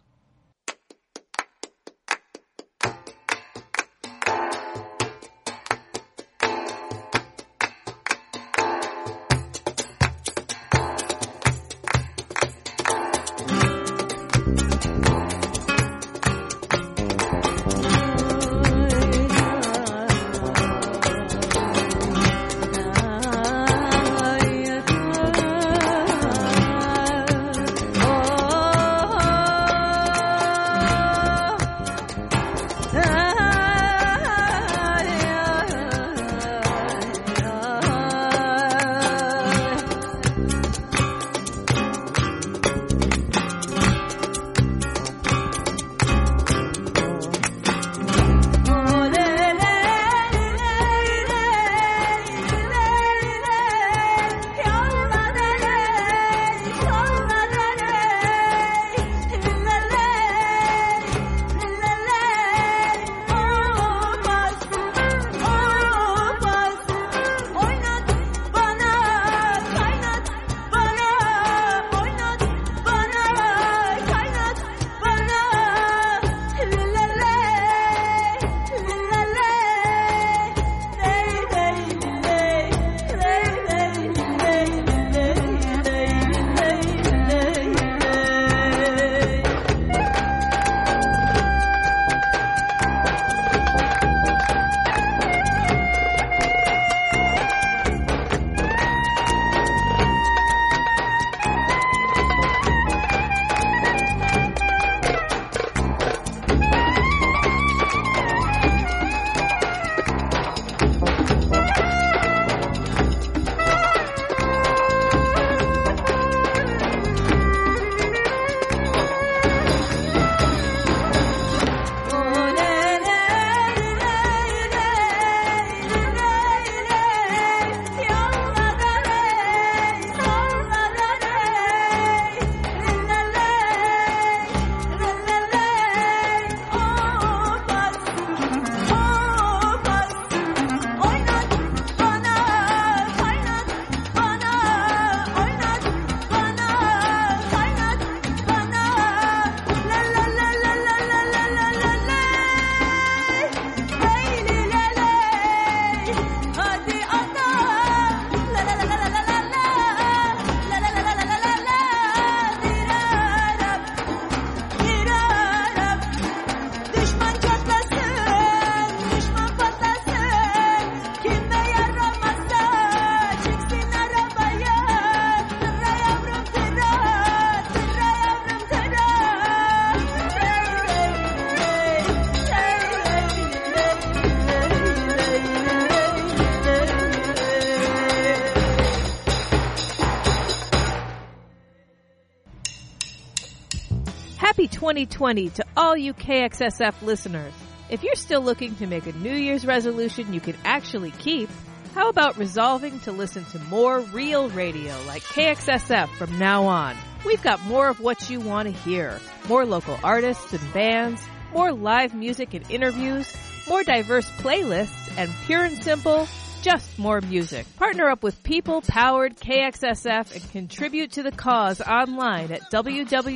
E: 2020 to all you KXSF listeners. If you're still looking to make a New Year's resolution you can actually keep, how about resolving to listen to more real radio like KXSF from now on? We've got more of what you want to hear. More local artists and bands, more live music and interviews, more diverse playlists, and pure and simple, just more music. Partner up with people powered KXSF and contribute to the cause online at www.kxsf.fm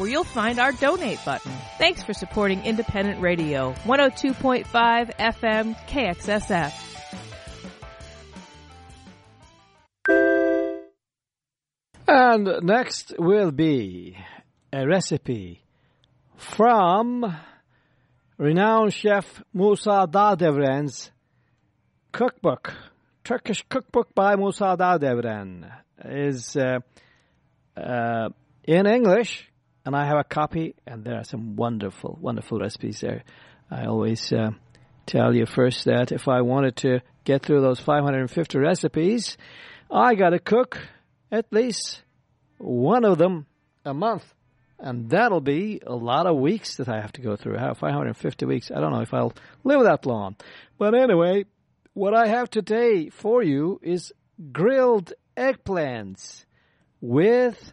E: where you'll find our donate button. Thanks for supporting independent radio. 102.5 FM KXSF.
B: And next will be a recipe from renowned chef Musa Dağdevren's cookbook. Turkish cookbook by Musa Dağdevren is uh, uh, in English, and I have a copy, and there are some wonderful, wonderful recipes there. I always uh, tell you first that if I wanted to get through those 550 recipes, I got to cook at least one of them a month. And that'll be a lot of weeks that I have to go through. I have 550 weeks. I don't know if I'll live that long. But anyway, what I have today for you is grilled eggplants with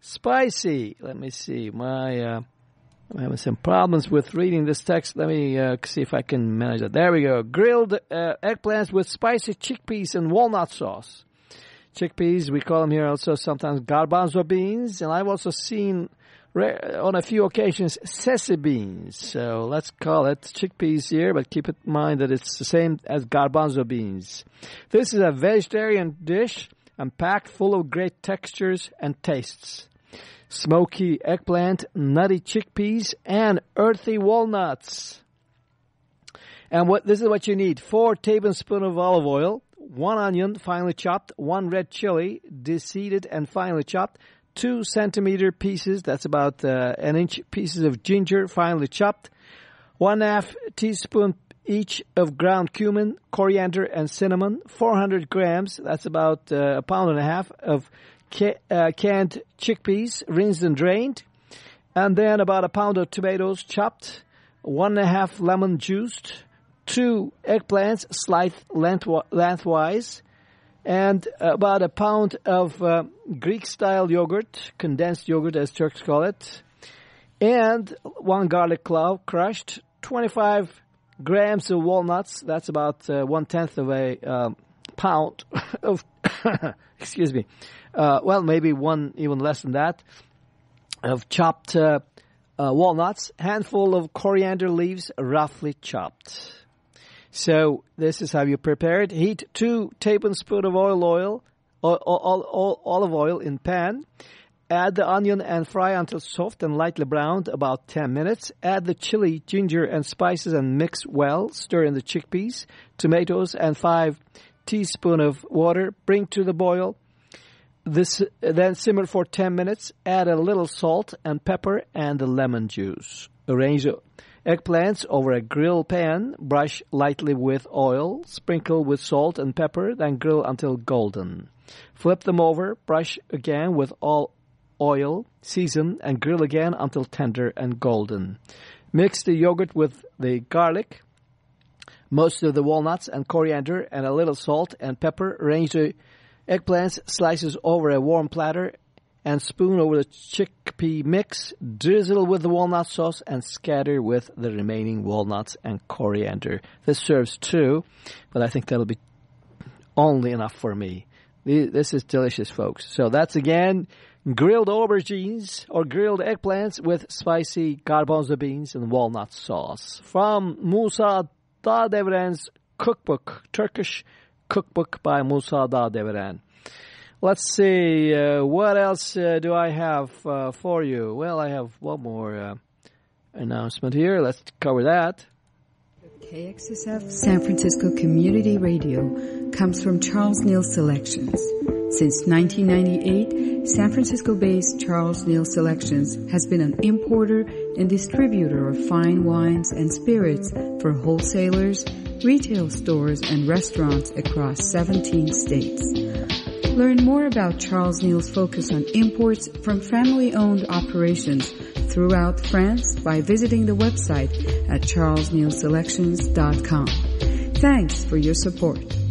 B: spicy. Let me see. My uh, I'm having some problems with reading this text. Let me uh, see if I can manage that. There we go. Grilled uh, eggplants with spicy chickpeas and walnut sauce. Chickpeas, we call them here also sometimes garbanzo beans, and I've also seen on a few occasions sesame beans. So let's call it chickpeas here, but keep in mind that it's the same as garbanzo beans. This is a vegetarian dish and packed full of great textures and tastes. Smoky eggplant, nutty chickpeas, and earthy walnuts. And what this is what you need. Four tablespoons of olive oil, one onion finely chopped, one red chili deseeded and finely chopped, two centimeter pieces, that's about uh, an inch pieces of ginger finely chopped, one half teaspoon each of ground cumin, coriander, and cinnamon, 400 grams, that's about uh, a pound and a half of ca uh, canned chickpeas, rinsed and drained, and then about a pound of tomatoes chopped, one and a half lemon juiced, two eggplants sliced lengthwise, and about a pound of uh, Greek-style yogurt, condensed yogurt as Turks call it, and one garlic clove crushed, 25 grams of walnuts, that's about uh, one-tenth of a um, pound of, excuse me, uh, well, maybe one even less than that, of chopped uh, uh, walnuts, handful of coriander leaves, roughly chopped. So this is how you prepare it. Heat two tablespoons of oil, oil, olive oil in pan. Add the onion and fry until soft and lightly browned, about 10 minutes. Add the chili, ginger, and spices and mix well. Stir in the chickpeas, tomatoes, and 5 teaspoons of water. Bring to the boil. This Then simmer for 10 minutes. Add a little salt and pepper and the lemon juice. Arrange Eggplants over a grill pan, brush lightly with oil, sprinkle with salt and pepper, then grill until golden. Flip them over, brush again with all oil, season, and grill again until tender and golden. Mix the yogurt with the garlic, most of the walnuts and coriander, and a little salt and pepper. Arrange the eggplants slices over a warm platter and spoon over the chickpea mix, drizzle with the walnut sauce, and scatter with the remaining walnuts and coriander. This serves two, but I think that'll be only enough for me. This is delicious, folks. So that's again grilled aubergines or grilled eggplants with spicy garbanzo beans and walnut sauce. From Musa Dağdevren's cookbook, Turkish cookbook by Musa Dağdevren. Let's see, uh, what else uh, do I have uh, for you? Well, I have one more uh, announcement here. Let's cover that.
G: KXSF San Francisco Community Radio comes from Charles Neal Selections. Since 1998, San Francisco-based Charles Neal Selections has been an importer and distributor of fine wines and spirits for wholesalers, retail stores, and restaurants across 17 states. Learn more about Charles Neal's focus on imports from family-owned operations throughout France by visiting the website at charlesnealselections.com. Thanks for your support.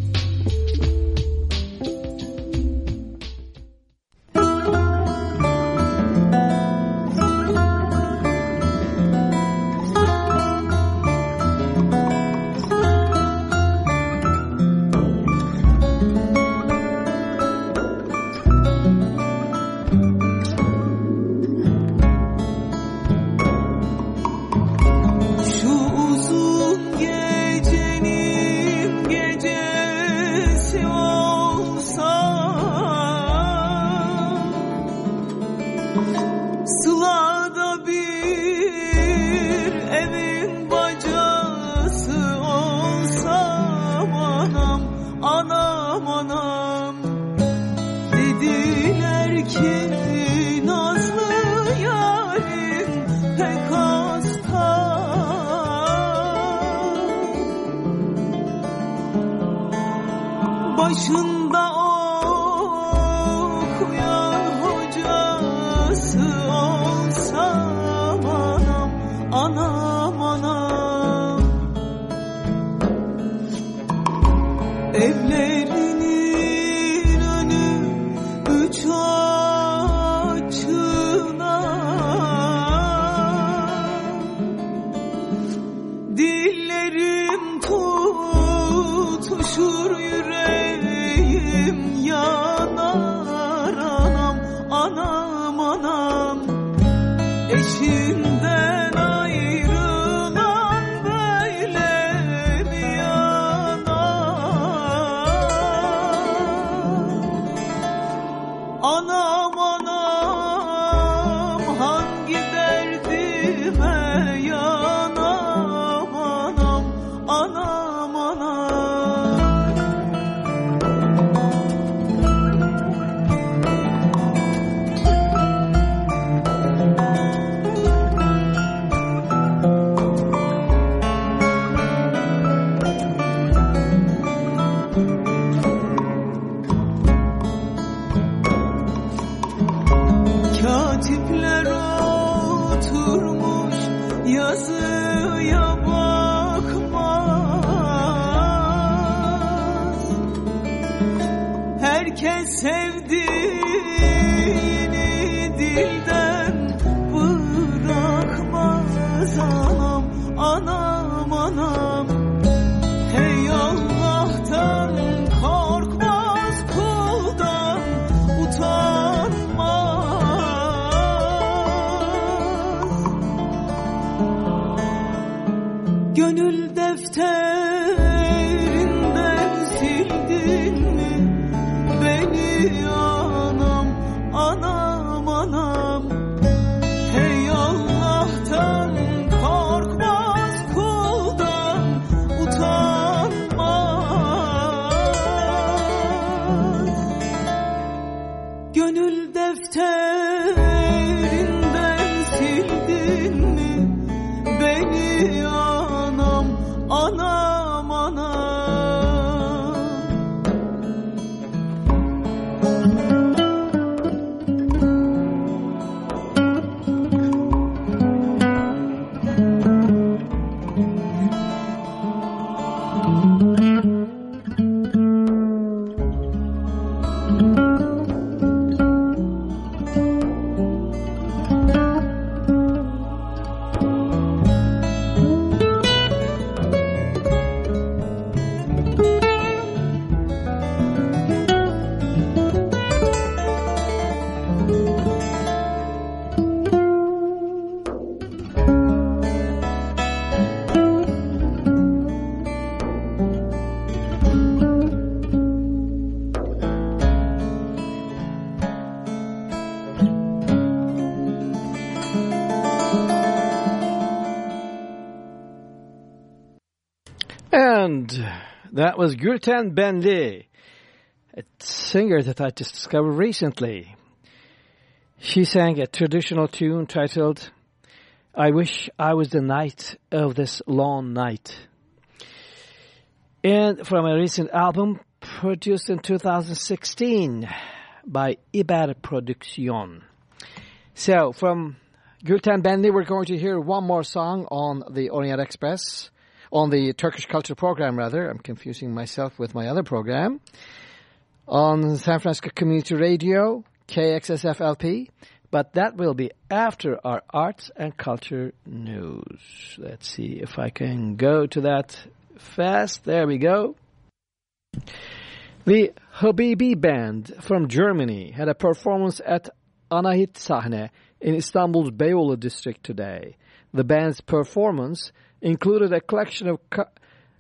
B: That was Gülten Benli, a singer that I just discovered recently. She sang a traditional tune titled I Wish I Was the Knight of This Long Night. And from a recent album, produced in 2016 by Iber Production. So from Gülten Benli, we're going to hear one more song on the Orient Express, on the Turkish Culture Program, rather. I'm confusing myself with my other program. On San Francisco Community Radio, KXSFLP. But that will be after our arts and culture news. Let's see if I can go to that fast. There we go. The Habibi Band from Germany had a performance at Anahit Sahne in Istanbul's Beyoğlu district today. The band's performance included a collection of co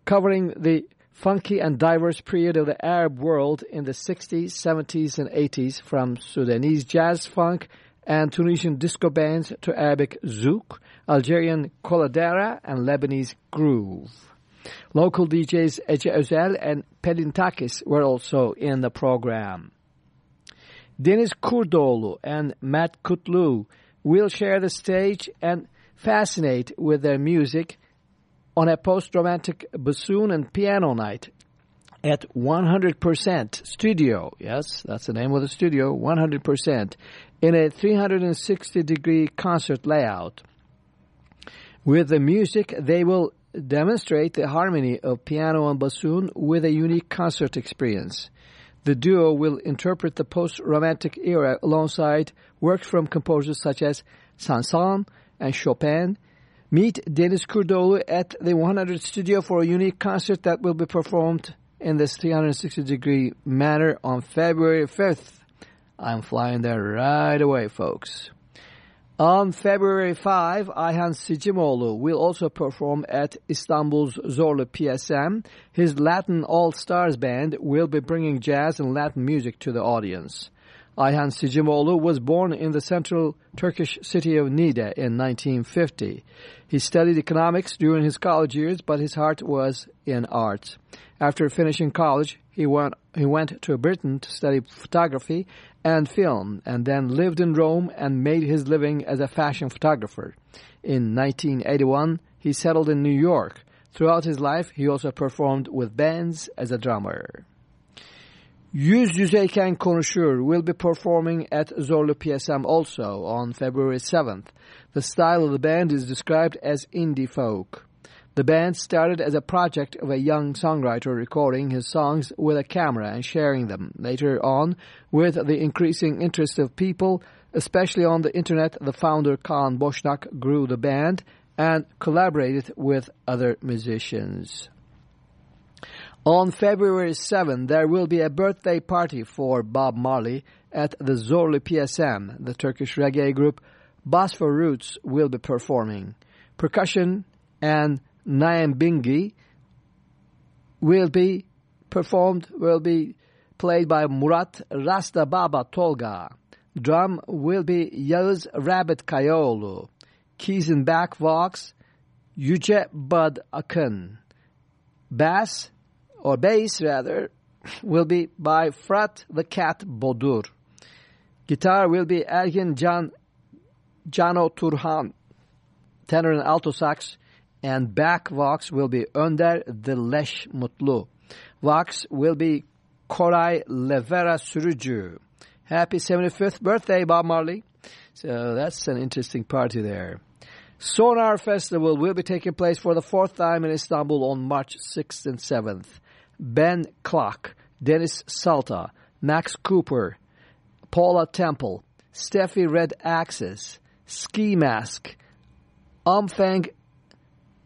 B: covering the funky and diverse period of the Arab world in the 60s, 70s, and 80s from Sudanese jazz funk and Tunisian disco bands to Arabic zouk, Algerian koladera, and Lebanese groove. Local DJs Ece Özel and Pelintakis were also in the program. Deniz Kurdoğlu and Matt Kutlu will share the stage and fascinate with their music on a post-romantic bassoon and piano night at 100% Studio. Yes, that's the name of the studio, 100%, in a 360-degree concert layout. With the music, they will demonstrate the harmony of piano and bassoon with a unique concert experience. The duo will interpret the post-romantic era alongside works from composers such as Saint-Saëns and Chopin. Meet Deniz Kurdoğlu at the 100 Studio for a unique concert that will be performed in this 360-degree manner on February 5th. I'm flying there right away, folks. On February 5, Ayhan Sicimoğlu will also perform at Istanbul's Zorlu PSM. His Latin All-Stars Band will be bringing jazz and Latin music to the audience. Ayhan Sicimoğlu was born in the central Turkish city of Niğde in 1950. He studied economics during his college years, but his heart was in art. After finishing college, he went, he went to Britain to study photography and film, and then lived in Rome and made his living as a fashion photographer. In 1981, he settled in New York. Throughout his life, he also performed with bands as a drummer. Yüz Yüzeyken Konuşur will be performing at Zorlu PSM also on February 7th. The style of the band is described as indie folk. The band started as a project of a young songwriter recording his songs with a camera and sharing them. Later on, with the increasing interest of people, especially on the internet, the founder Kaan Boşnak grew the band and collaborated with other musicians. On February 7, there will be a birthday party for Bob Marley at the Zorlu PSM. The Turkish reggae group Bosfor Roots will be performing. Percussion and Bingi will be performed, will be played by Murat Rasta Baba Tolga. Drum will be Yağız Rabbit Kayaoğlu. Keys and back vox, Yüce Bud Akın. Bass, or bass rather, will be by Frat the Cat Bodur. Guitar will be Ergin Can Cano Turhan. Tenor and alto sax and back vox will be Önder Dileş Mutlu. Vox will be Koray Levera Sürücü. Happy 75th birthday, Bob Marley. So that's an interesting party there. Sonar Festival will be taking place for the fourth time in Istanbul on March 6th and 7th. Ben Clark, Denis Sulta, Max Cooper, Paula Temple, Steffi Red Axes, Skee Mask, Umfang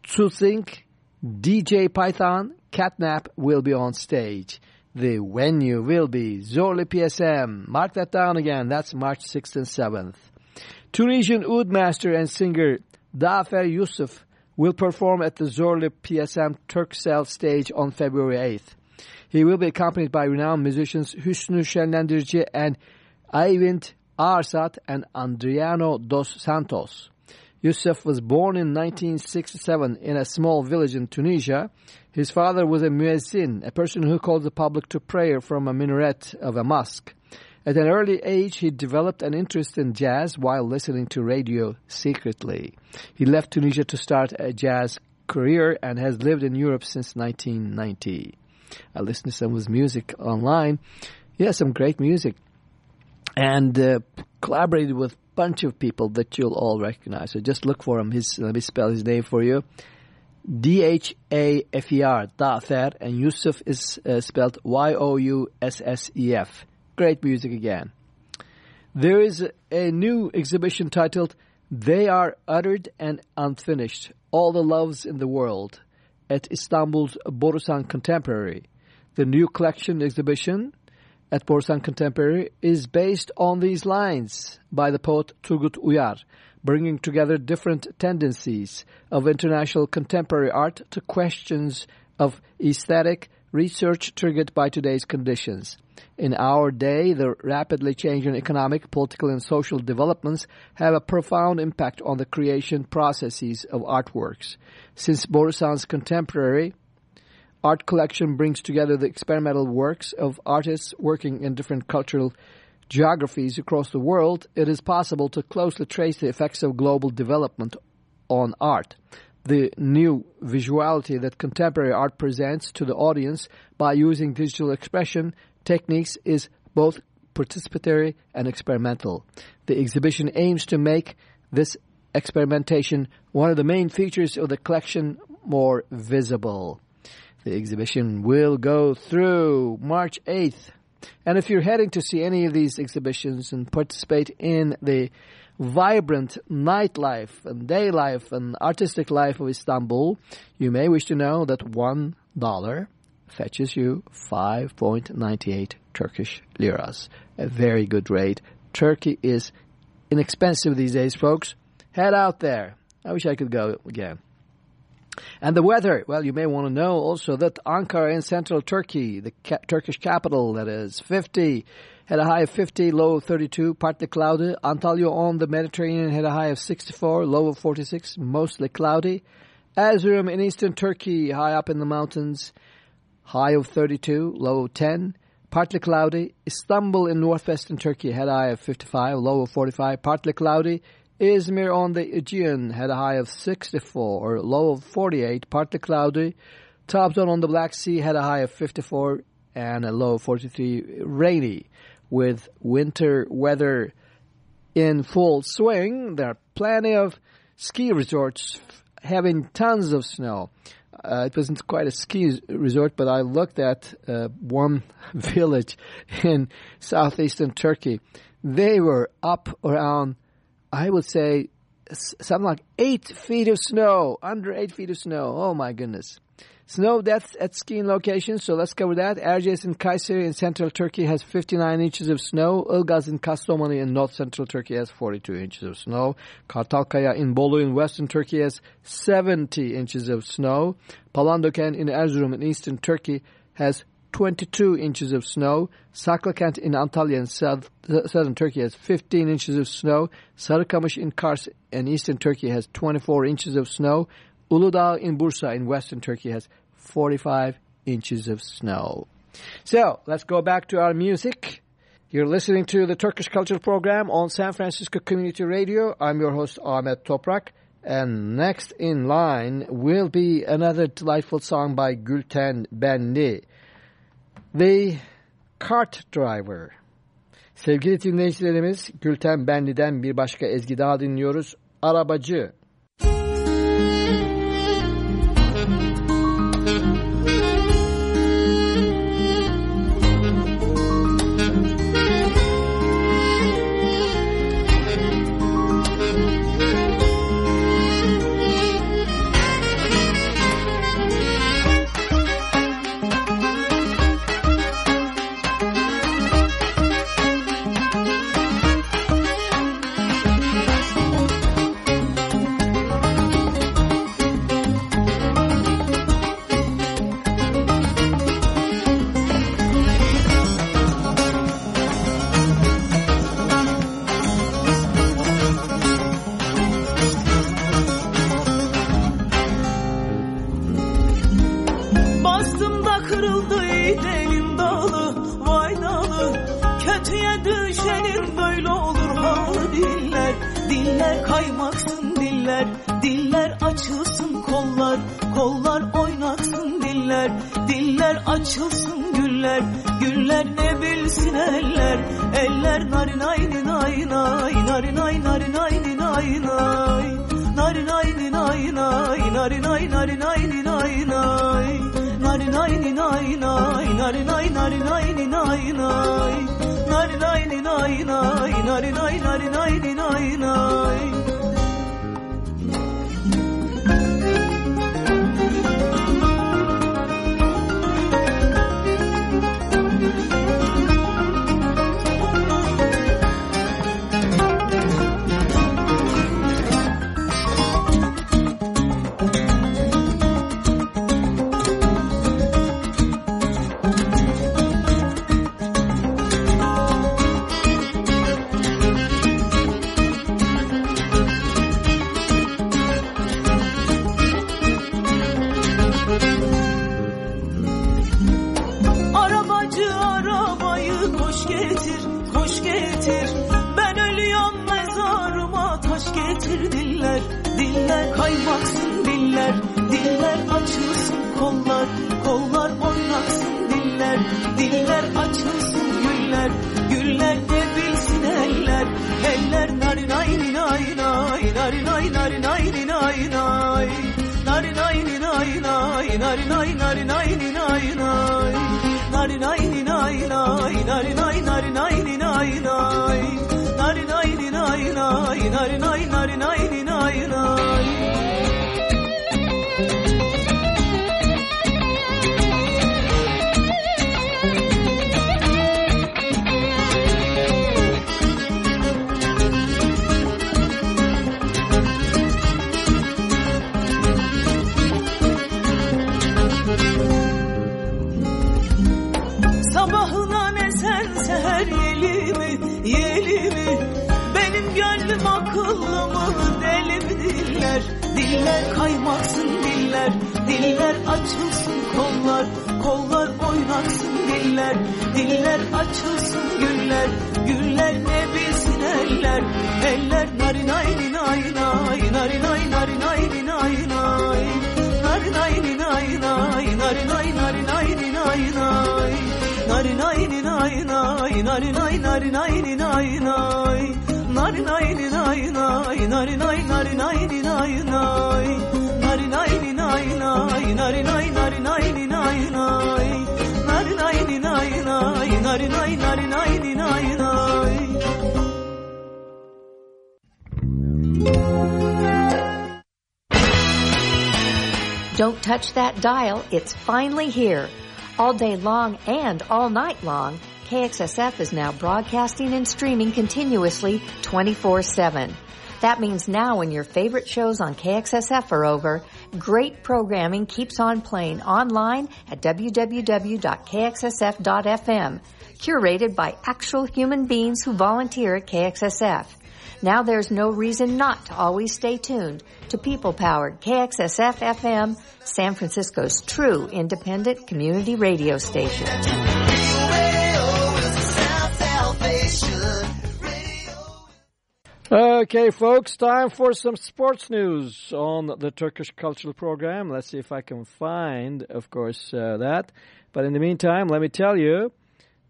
B: Tsuthink, DJ Python, Catnap will be on stage. The venue will be Zorlu PSM. Mark that down again. That's March 6th and 7th. Tunisian oud master and singer Dhafer Youssef will perform at the Zorlu PSM Turkcell stage on February 8th. He will be accompanied by renowned musicians Hüsnü Şenlendirci and Eivind Aarset and Adriano dos Santos. Youssef was born in 1967 in a small village in Tunisia. His father was a muezzin, a person who called the public to prayer from a minaret of a mosque. At an early age, he developed an interest in jazz while listening to radio secretly. He left Tunisia to start a jazz career and has lived in Europe since 1990. I listened to some of his music online. He has some great music. And uh, collaborated with a bunch of people that you'll all recognize. So just look for him. His, let me spell his name for you. D-H-A-F-E-R, Dhafer, and Youssef is uh, spelled Y-O-U-S-S-E-F. Great music again. There is a new exhibition titled They Are Uttered and Unfinished, All the Loves in the World at Istanbul's Borusan Contemporary. The new collection exhibition at Borusan Contemporary is based on these lines by the poet Turgut Uyar bringing together different tendencies of international contemporary art to questions of aesthetic research triggered by today's conditions. In our day, the rapidly changing economic, political, and social developments have a profound impact on the creation processes of artworks. Since Borusan's contemporary art collection brings together the experimental works of artists working in different cultural geographies across the world, it is possible to closely trace the effects of global development on art. The new visuality that contemporary art presents to the audience by using digital expression techniques is both participatory and experimental. The exhibition aims to make this experimentation one of the main features of the collection more visible. The exhibition will go through March 8th and if you're heading to see any of these exhibitions and participate in the vibrant nightlife and day life and artistic life of Istanbul, you may wish to know that one dollar fetches you 5.98 Turkish liras. A very good rate. Turkey is inexpensive these days, folks. Head out there. I wish I could go again. And the weather, well, you may want to know also that Ankara in central Turkey, the ca Turkish capital, that is 50, had a high of 50, low of 32, partly cloudy. Antalya on the Mediterranean had a high of 64, low of 46, mostly cloudy. Erzurum in eastern Turkey, high up in the mountains, high of 32, low of 10, partly cloudy. Istanbul in northwestern Turkey had a high of 55, low of 45, partly cloudy. Izmir on the Aegean had a high of 64, low of 48, partly cloudy. Trabzon on the Black Sea had a high of 54 and a low of 43, rainy. With winter weather in full swing, there are plenty of ski resorts having tons of snow. Uh, it wasn't quite a ski resort, but I looked at uh, one village in southeastern Turkey. They were up around I would say something like eight feet of snow, under eight feet of snow. Oh my goodness. Snow deaths at skiing locations, so let's cover that. Erciyes in Kayseri in central Turkey has 59 inches of snow. Ilgaz in Kastamonu in north central Turkey has 42 inches of snow. Kartalkaya in Bolu in western Turkey has 70 inches of snow. Palandöken in Erzurum in eastern Turkey has 22 inches of snow. Saklıkent in Antalya in south, southern Turkey has 15 inches of snow. Sarıkamış in Kars in eastern Turkey has 24 inches of snow. Uludağ in Bursa in western Turkey has 45 inches of snow. So, let's go back to our music. You're listening to the Turkish Culture Program on San Francisco Community Radio. I'm your host, Ahmet Toprak. And next in line will be another delightful song by Gülten Benli. The Cart Driver. Sevgili dinleyicilerimiz Gülten Benli'den bir başka ezgi daha dinliyoruz. Arabacı.
I: Açılsın güller Güller ne bilsin eller. Eller narin ayni nay nay Narin ay narin ayni nay nay Narin ayni nay nay Narin ay narin ayni nay nay Narin ayni nay nay Narin ay narin ayni nay nay Narin ayni nay nay Narin ay narin ayni nay nay
C: touch dial. It's finally here. All day long and all night long, KXSF is now broadcasting and streaming continuously 24-7. That means now when your favorite shows on KXSF are over, great programming keeps on playing online at www.kxsf.fm, curated by actual human beings who volunteer at KXSF. Now there's no reason not to always stay tuned to people-powered KXSF FM, San Francisco's true independent community radio station.
B: Okay, folks, time for some sports news on the Turkish Cultural Program. Let's see if I can find, of course, uh, that. But in the meantime, let me tell you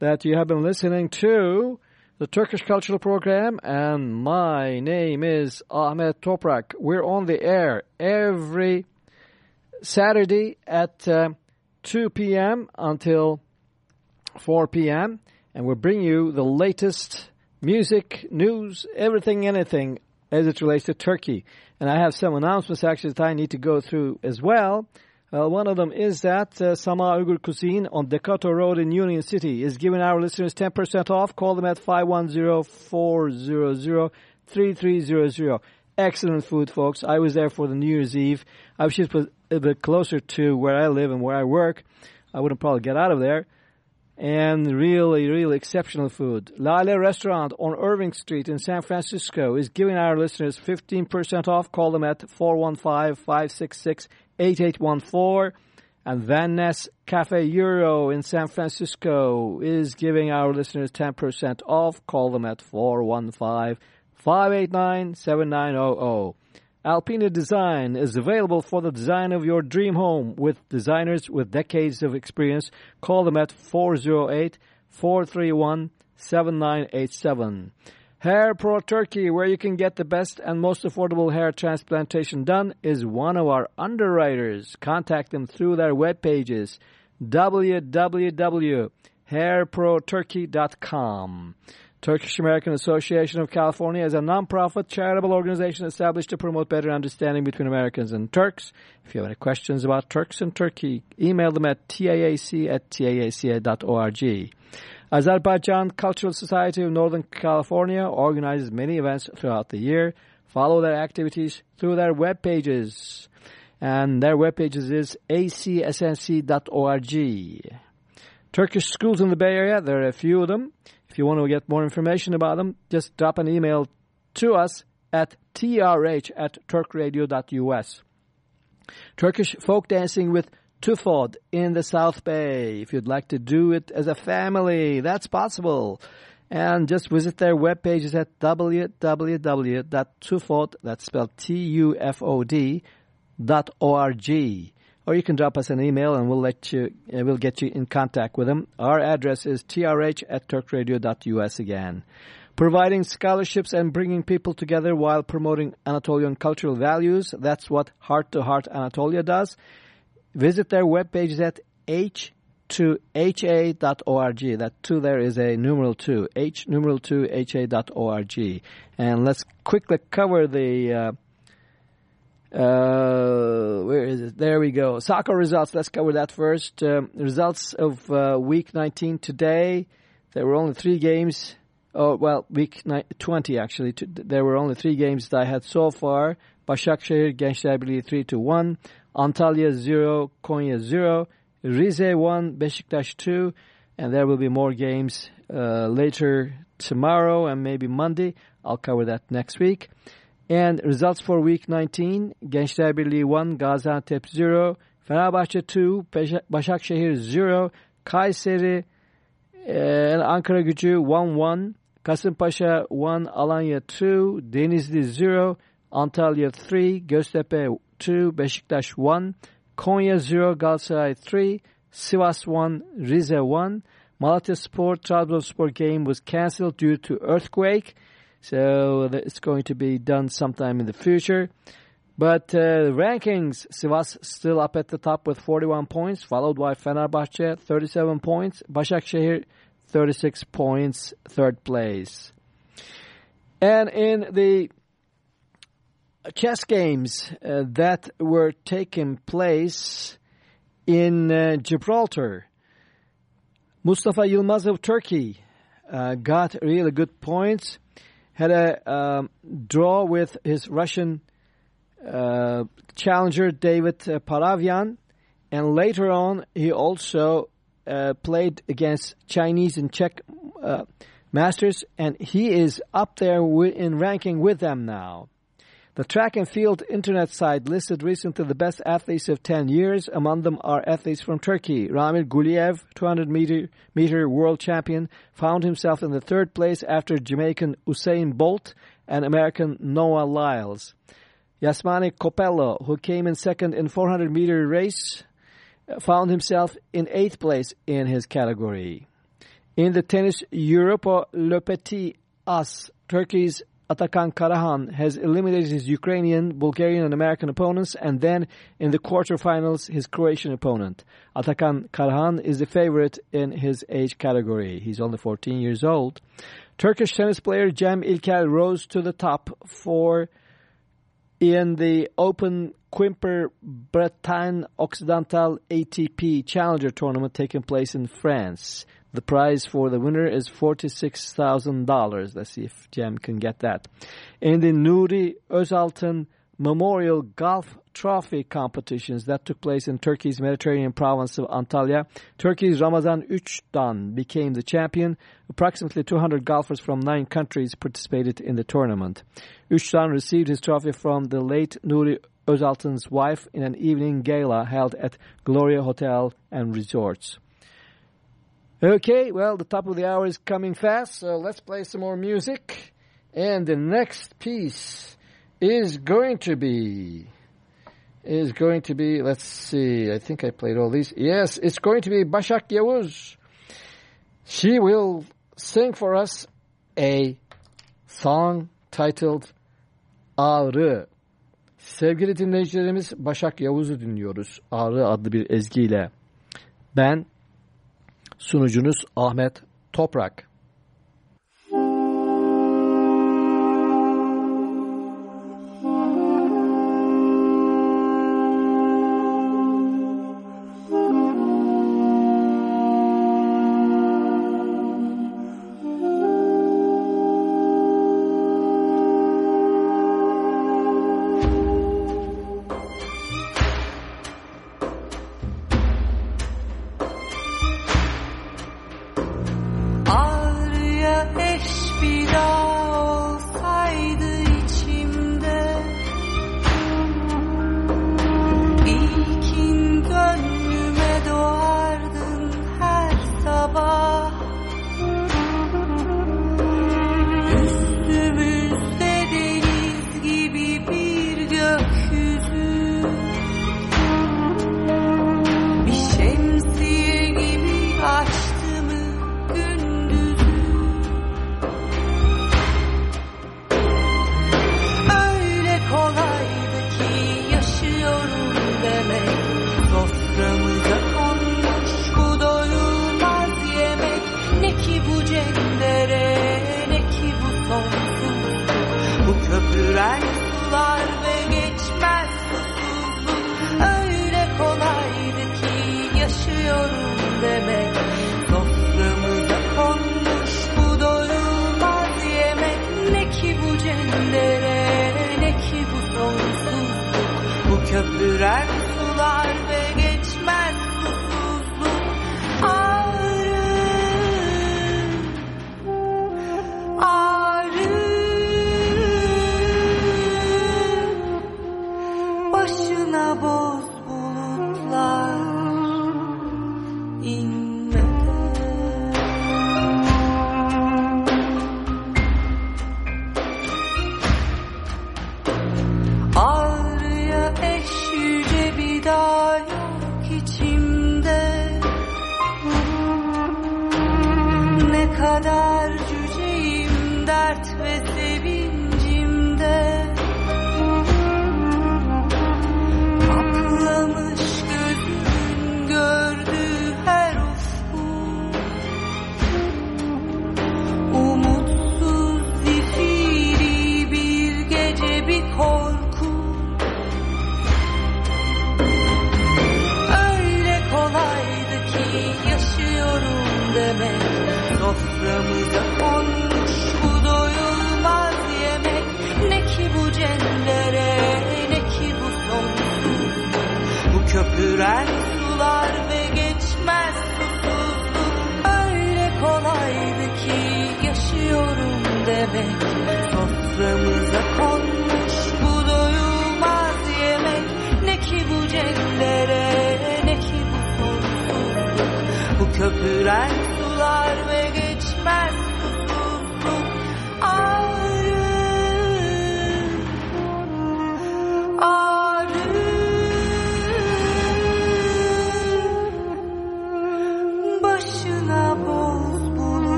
B: that you have been listening to the Turkish Cultural Program, and my name is Ahmet Toprak. We're on the air every Saturday at uh, 2 p.m. until 4 p.m., and we'll bring you the latest music, news, everything, anything as it relates to Turkey. And I have some announcements actually that I need to go through as well. Uh, one of them is that uh, Sama Uyghur Cuisine on Decoto Road in Union City is giving our listeners 10% off. Call them at 510-400-3300. Excellent food, folks. I was there for the New Year's Eve. I wish it was a bit closer to where I live and where I work. I wouldn't probably get out of there and really, really exceptional food. Lale Restaurant on Irving Street in San Francisco is giving our listeners 15% off. Call them at 415-566-8814. And Van Ness Cafe Euro in San Francisco is giving our listeners 10% off. Call them at 415-589-7900. Alpina Design is available for the design of your dream home with designers with decades of experience. Call them at 408-431-7987. Hair Pro Turkey, where you can get the best and most affordable hair transplantation done, is one of our underwriters. Contact them through their web pages, www.hairproturkey.com. Turkish American Association of California is a nonprofit charitable organization established to promote better understanding between Americans and Turks. If you have any questions about Turks and Turkey, email them at taac at taaca.org. Azerbaijan Cultural Society of Northern California organizes many events throughout the year. Follow their activities through their web pages. And their web pages is acsnc.org. Turkish schools in the Bay Area, there are a few of them. If you want to get more information about them, just drop an email to us at trh at turkradio.us. Turkish folk dancing with Tufod in the South Bay. If you'd like to do it as a family, that's possible. And just visit their webpages at www.tufod, that's spelled T-U-F-O-D, dot O-R-G or you can drop us an email and we'll let you uh, we'll get you in contact with them. Our address is trh at turkradio.us again. Providing scholarships and bringing people together while promoting Anatolian cultural values. That's what Heart to Heart Anatolia does. Visit their webpage at h2ha.org. That two there is a numeral two. H numeral two ha.org. And let's quickly cover the uh, uh, where is it? There we go. Soccer results. Let's cover that first. Um, results of uh, week 19 today. There were only three games. Oh, well, week 20 actually. There were only three games that I had so far. Başakşehir Gençler Birliği 3 to 1. Antalya 0, Konya 0. Rize 1, Beşiktaş 2. And there will be more games uh, later tomorrow and maybe Monday. I'll cover that next week. And results for week 19, Gençler Birliği 1, Gaziantep 0, Fenerbahçe 2, Başakşehir 0, Kayseri and Ankara Gücü 1-1, Kasımpaşa 1, Alanya 2, Denizli 0, Antalya 3, Göztepe 2, Beşiktaş 1, Konya 0, Galatasaray 3, Sivas 1, Rize 1, Malatya Sport Trabzonspor game was cancelled due to earthquake. So it's going to be done sometime in the future. But uh, rankings, Sivas still up at the top with 41 points, followed by Fenerbahce, 37 points, Başakşehir, 36 points, third place. And in the chess games uh, that were taking place in uh, Gibraltar, Mustafa Yilmaz of Turkey uh, got really good points had a um, draw with his Russian uh, challenger David uh, Paravyan, and later on he also uh, played against Chinese and Czech masters, and he is up there in ranking with them now. The track and field internet site listed recently the best athletes of 10 years. Among them are athletes from Turkey. Ramil Guliev, 200 meter, meter world champion, found himself in the third place after Jamaican Usain Bolt and American Noah Lyles. Yasmani Copello, who came in second in 400 meter race, found himself in eighth place in his category. In the tennis Europa Le Petit As, Turkey's Atakan Karahan has eliminated his Ukrainian, Bulgarian, and American opponents, and then in the quarterfinals, his Croatian opponent. Atakan Karahan is the favorite in his age category. He's only 14 years old. Turkish tennis player Cem İlkel rose to the top for in the Open Quimper Bretagne Occidental ATP Challenger Tournament taking place in France. The prize for the winner is $46,000. Let's see if Cem can get that. In the Nuri Özaltın Memorial Golf Trophy competitions that took place in Turkey's Mediterranean province of Antalya, Turkey's Ramazan Üçtan became the champion. Approximately 200 golfers from nine countries participated in the tournament. Üçtan received his trophy from the late Nuri Özaltın's wife in an evening gala held at Gloria Hotel and Resorts. Okay, well, the top of the hour is coming fast, so let's play some more music. And the next piece
E: is going to be is going to be let's see I think I played all these. Yes it's going to be Başak Yavuz. She will sing for us a song titled Ağrı sevgili dinleyicilerimiz Başak Yavuz'u dinliyoruz. Ağrı adlı bir ezgiyle. Ben sunucunuz Ahmet Toprak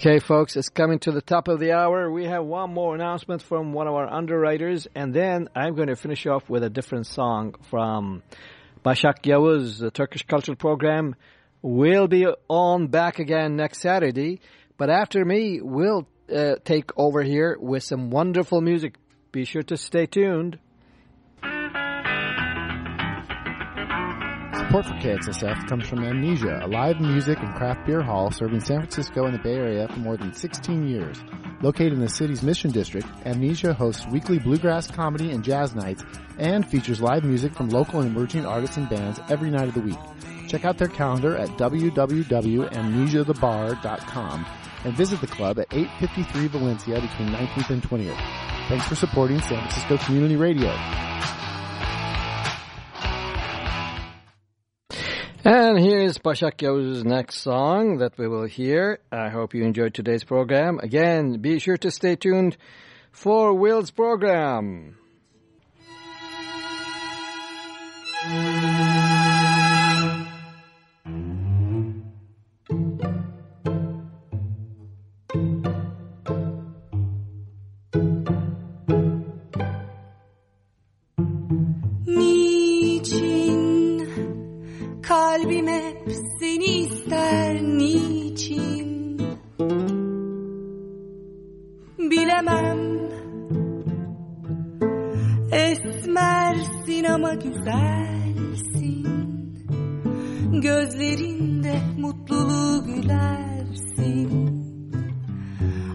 E: Okay, folks, it's coming to the top of the hour. We have one more announcement from one of our underwriters, and then I'm going to finish off with a different song from Başak Yavuz, the Turkish Cultural Program. We'll be on back again next Saturday, but after me, we'll uh, take over here with some wonderful music. Be sure to stay tuned.
J: Support for KXSF comes from Amnesia, a live music and craft beer hall serving San Francisco and the Bay Area for more than 16 years. Located in the city's Mission District, Amnesia hosts weekly bluegrass comedy and jazz nights and features live music from local and emerging artists and bands every night of the week. Check out their calendar at www.amnesiathebar.com and visit the club at 853 Valencia between 19th and 20th. Thanks for supporting San Francisco Community Radio.
B: And here's Başak Yavuz's next song that we will hear. I hope you enjoyed today's program. Again, be sure to stay tuned for Will's program.
E: Bilemem Esmersin ama güzelsin. Gözlerinde mutluluğu gülersin.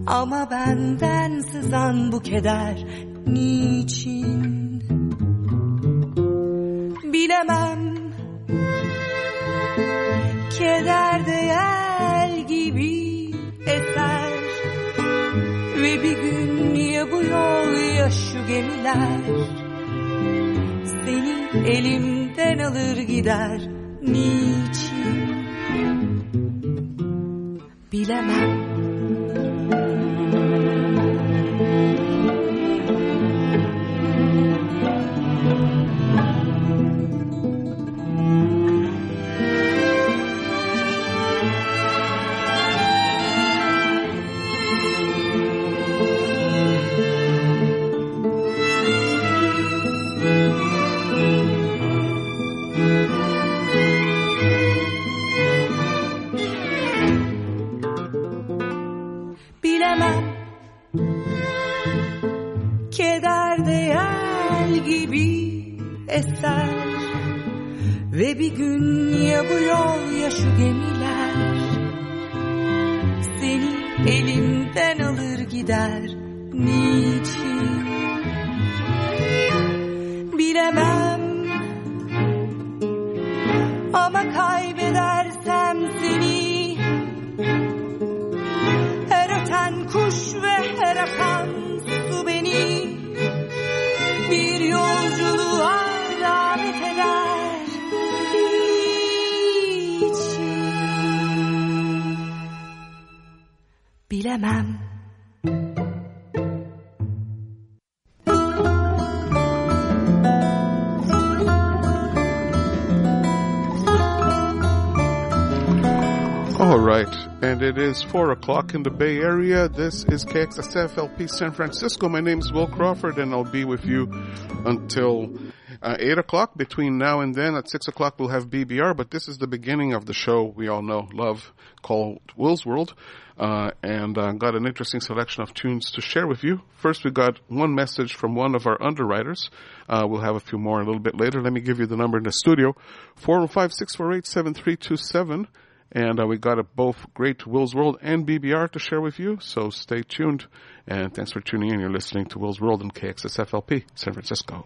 E: Ama benden sızan bu keder niçin? Bilemem. Keder de yel gibi eser Ve bir gün ya bu yol ya şu gemiler? Seni elimden alır gider Niçin? Bilemem eser Ve bir gün ya bu yol ya şu gemiler Seni elimden alır gider. Niçin
K: All right, and it is 4 o'clock in the Bay Area. This is KXSF LP San Francisco. My name is Will Crawford, and I'll be with you until uh, 8 o'clock. Between now and then, at 6 o'clock, we'll have BBR, but this is the beginning of the show we all know, love, called Will's World. Uh, and uh, got an interesting selection of tunes to share with you. First, we got one message from one of our underwriters. Uh, we'll have a few more a little bit later. Let me give you the number in the studio. 405-648-7327. And uh, we got a, both great Will's World and BBR to share with you. So stay tuned. And thanks for tuning in. You're listening to Will's World and KXSFLP, San Francisco.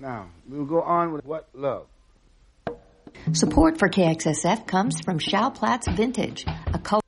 L: Now, we'll go on with what love.
C: Support for KXSF comes from Shao Platts Vintage, a color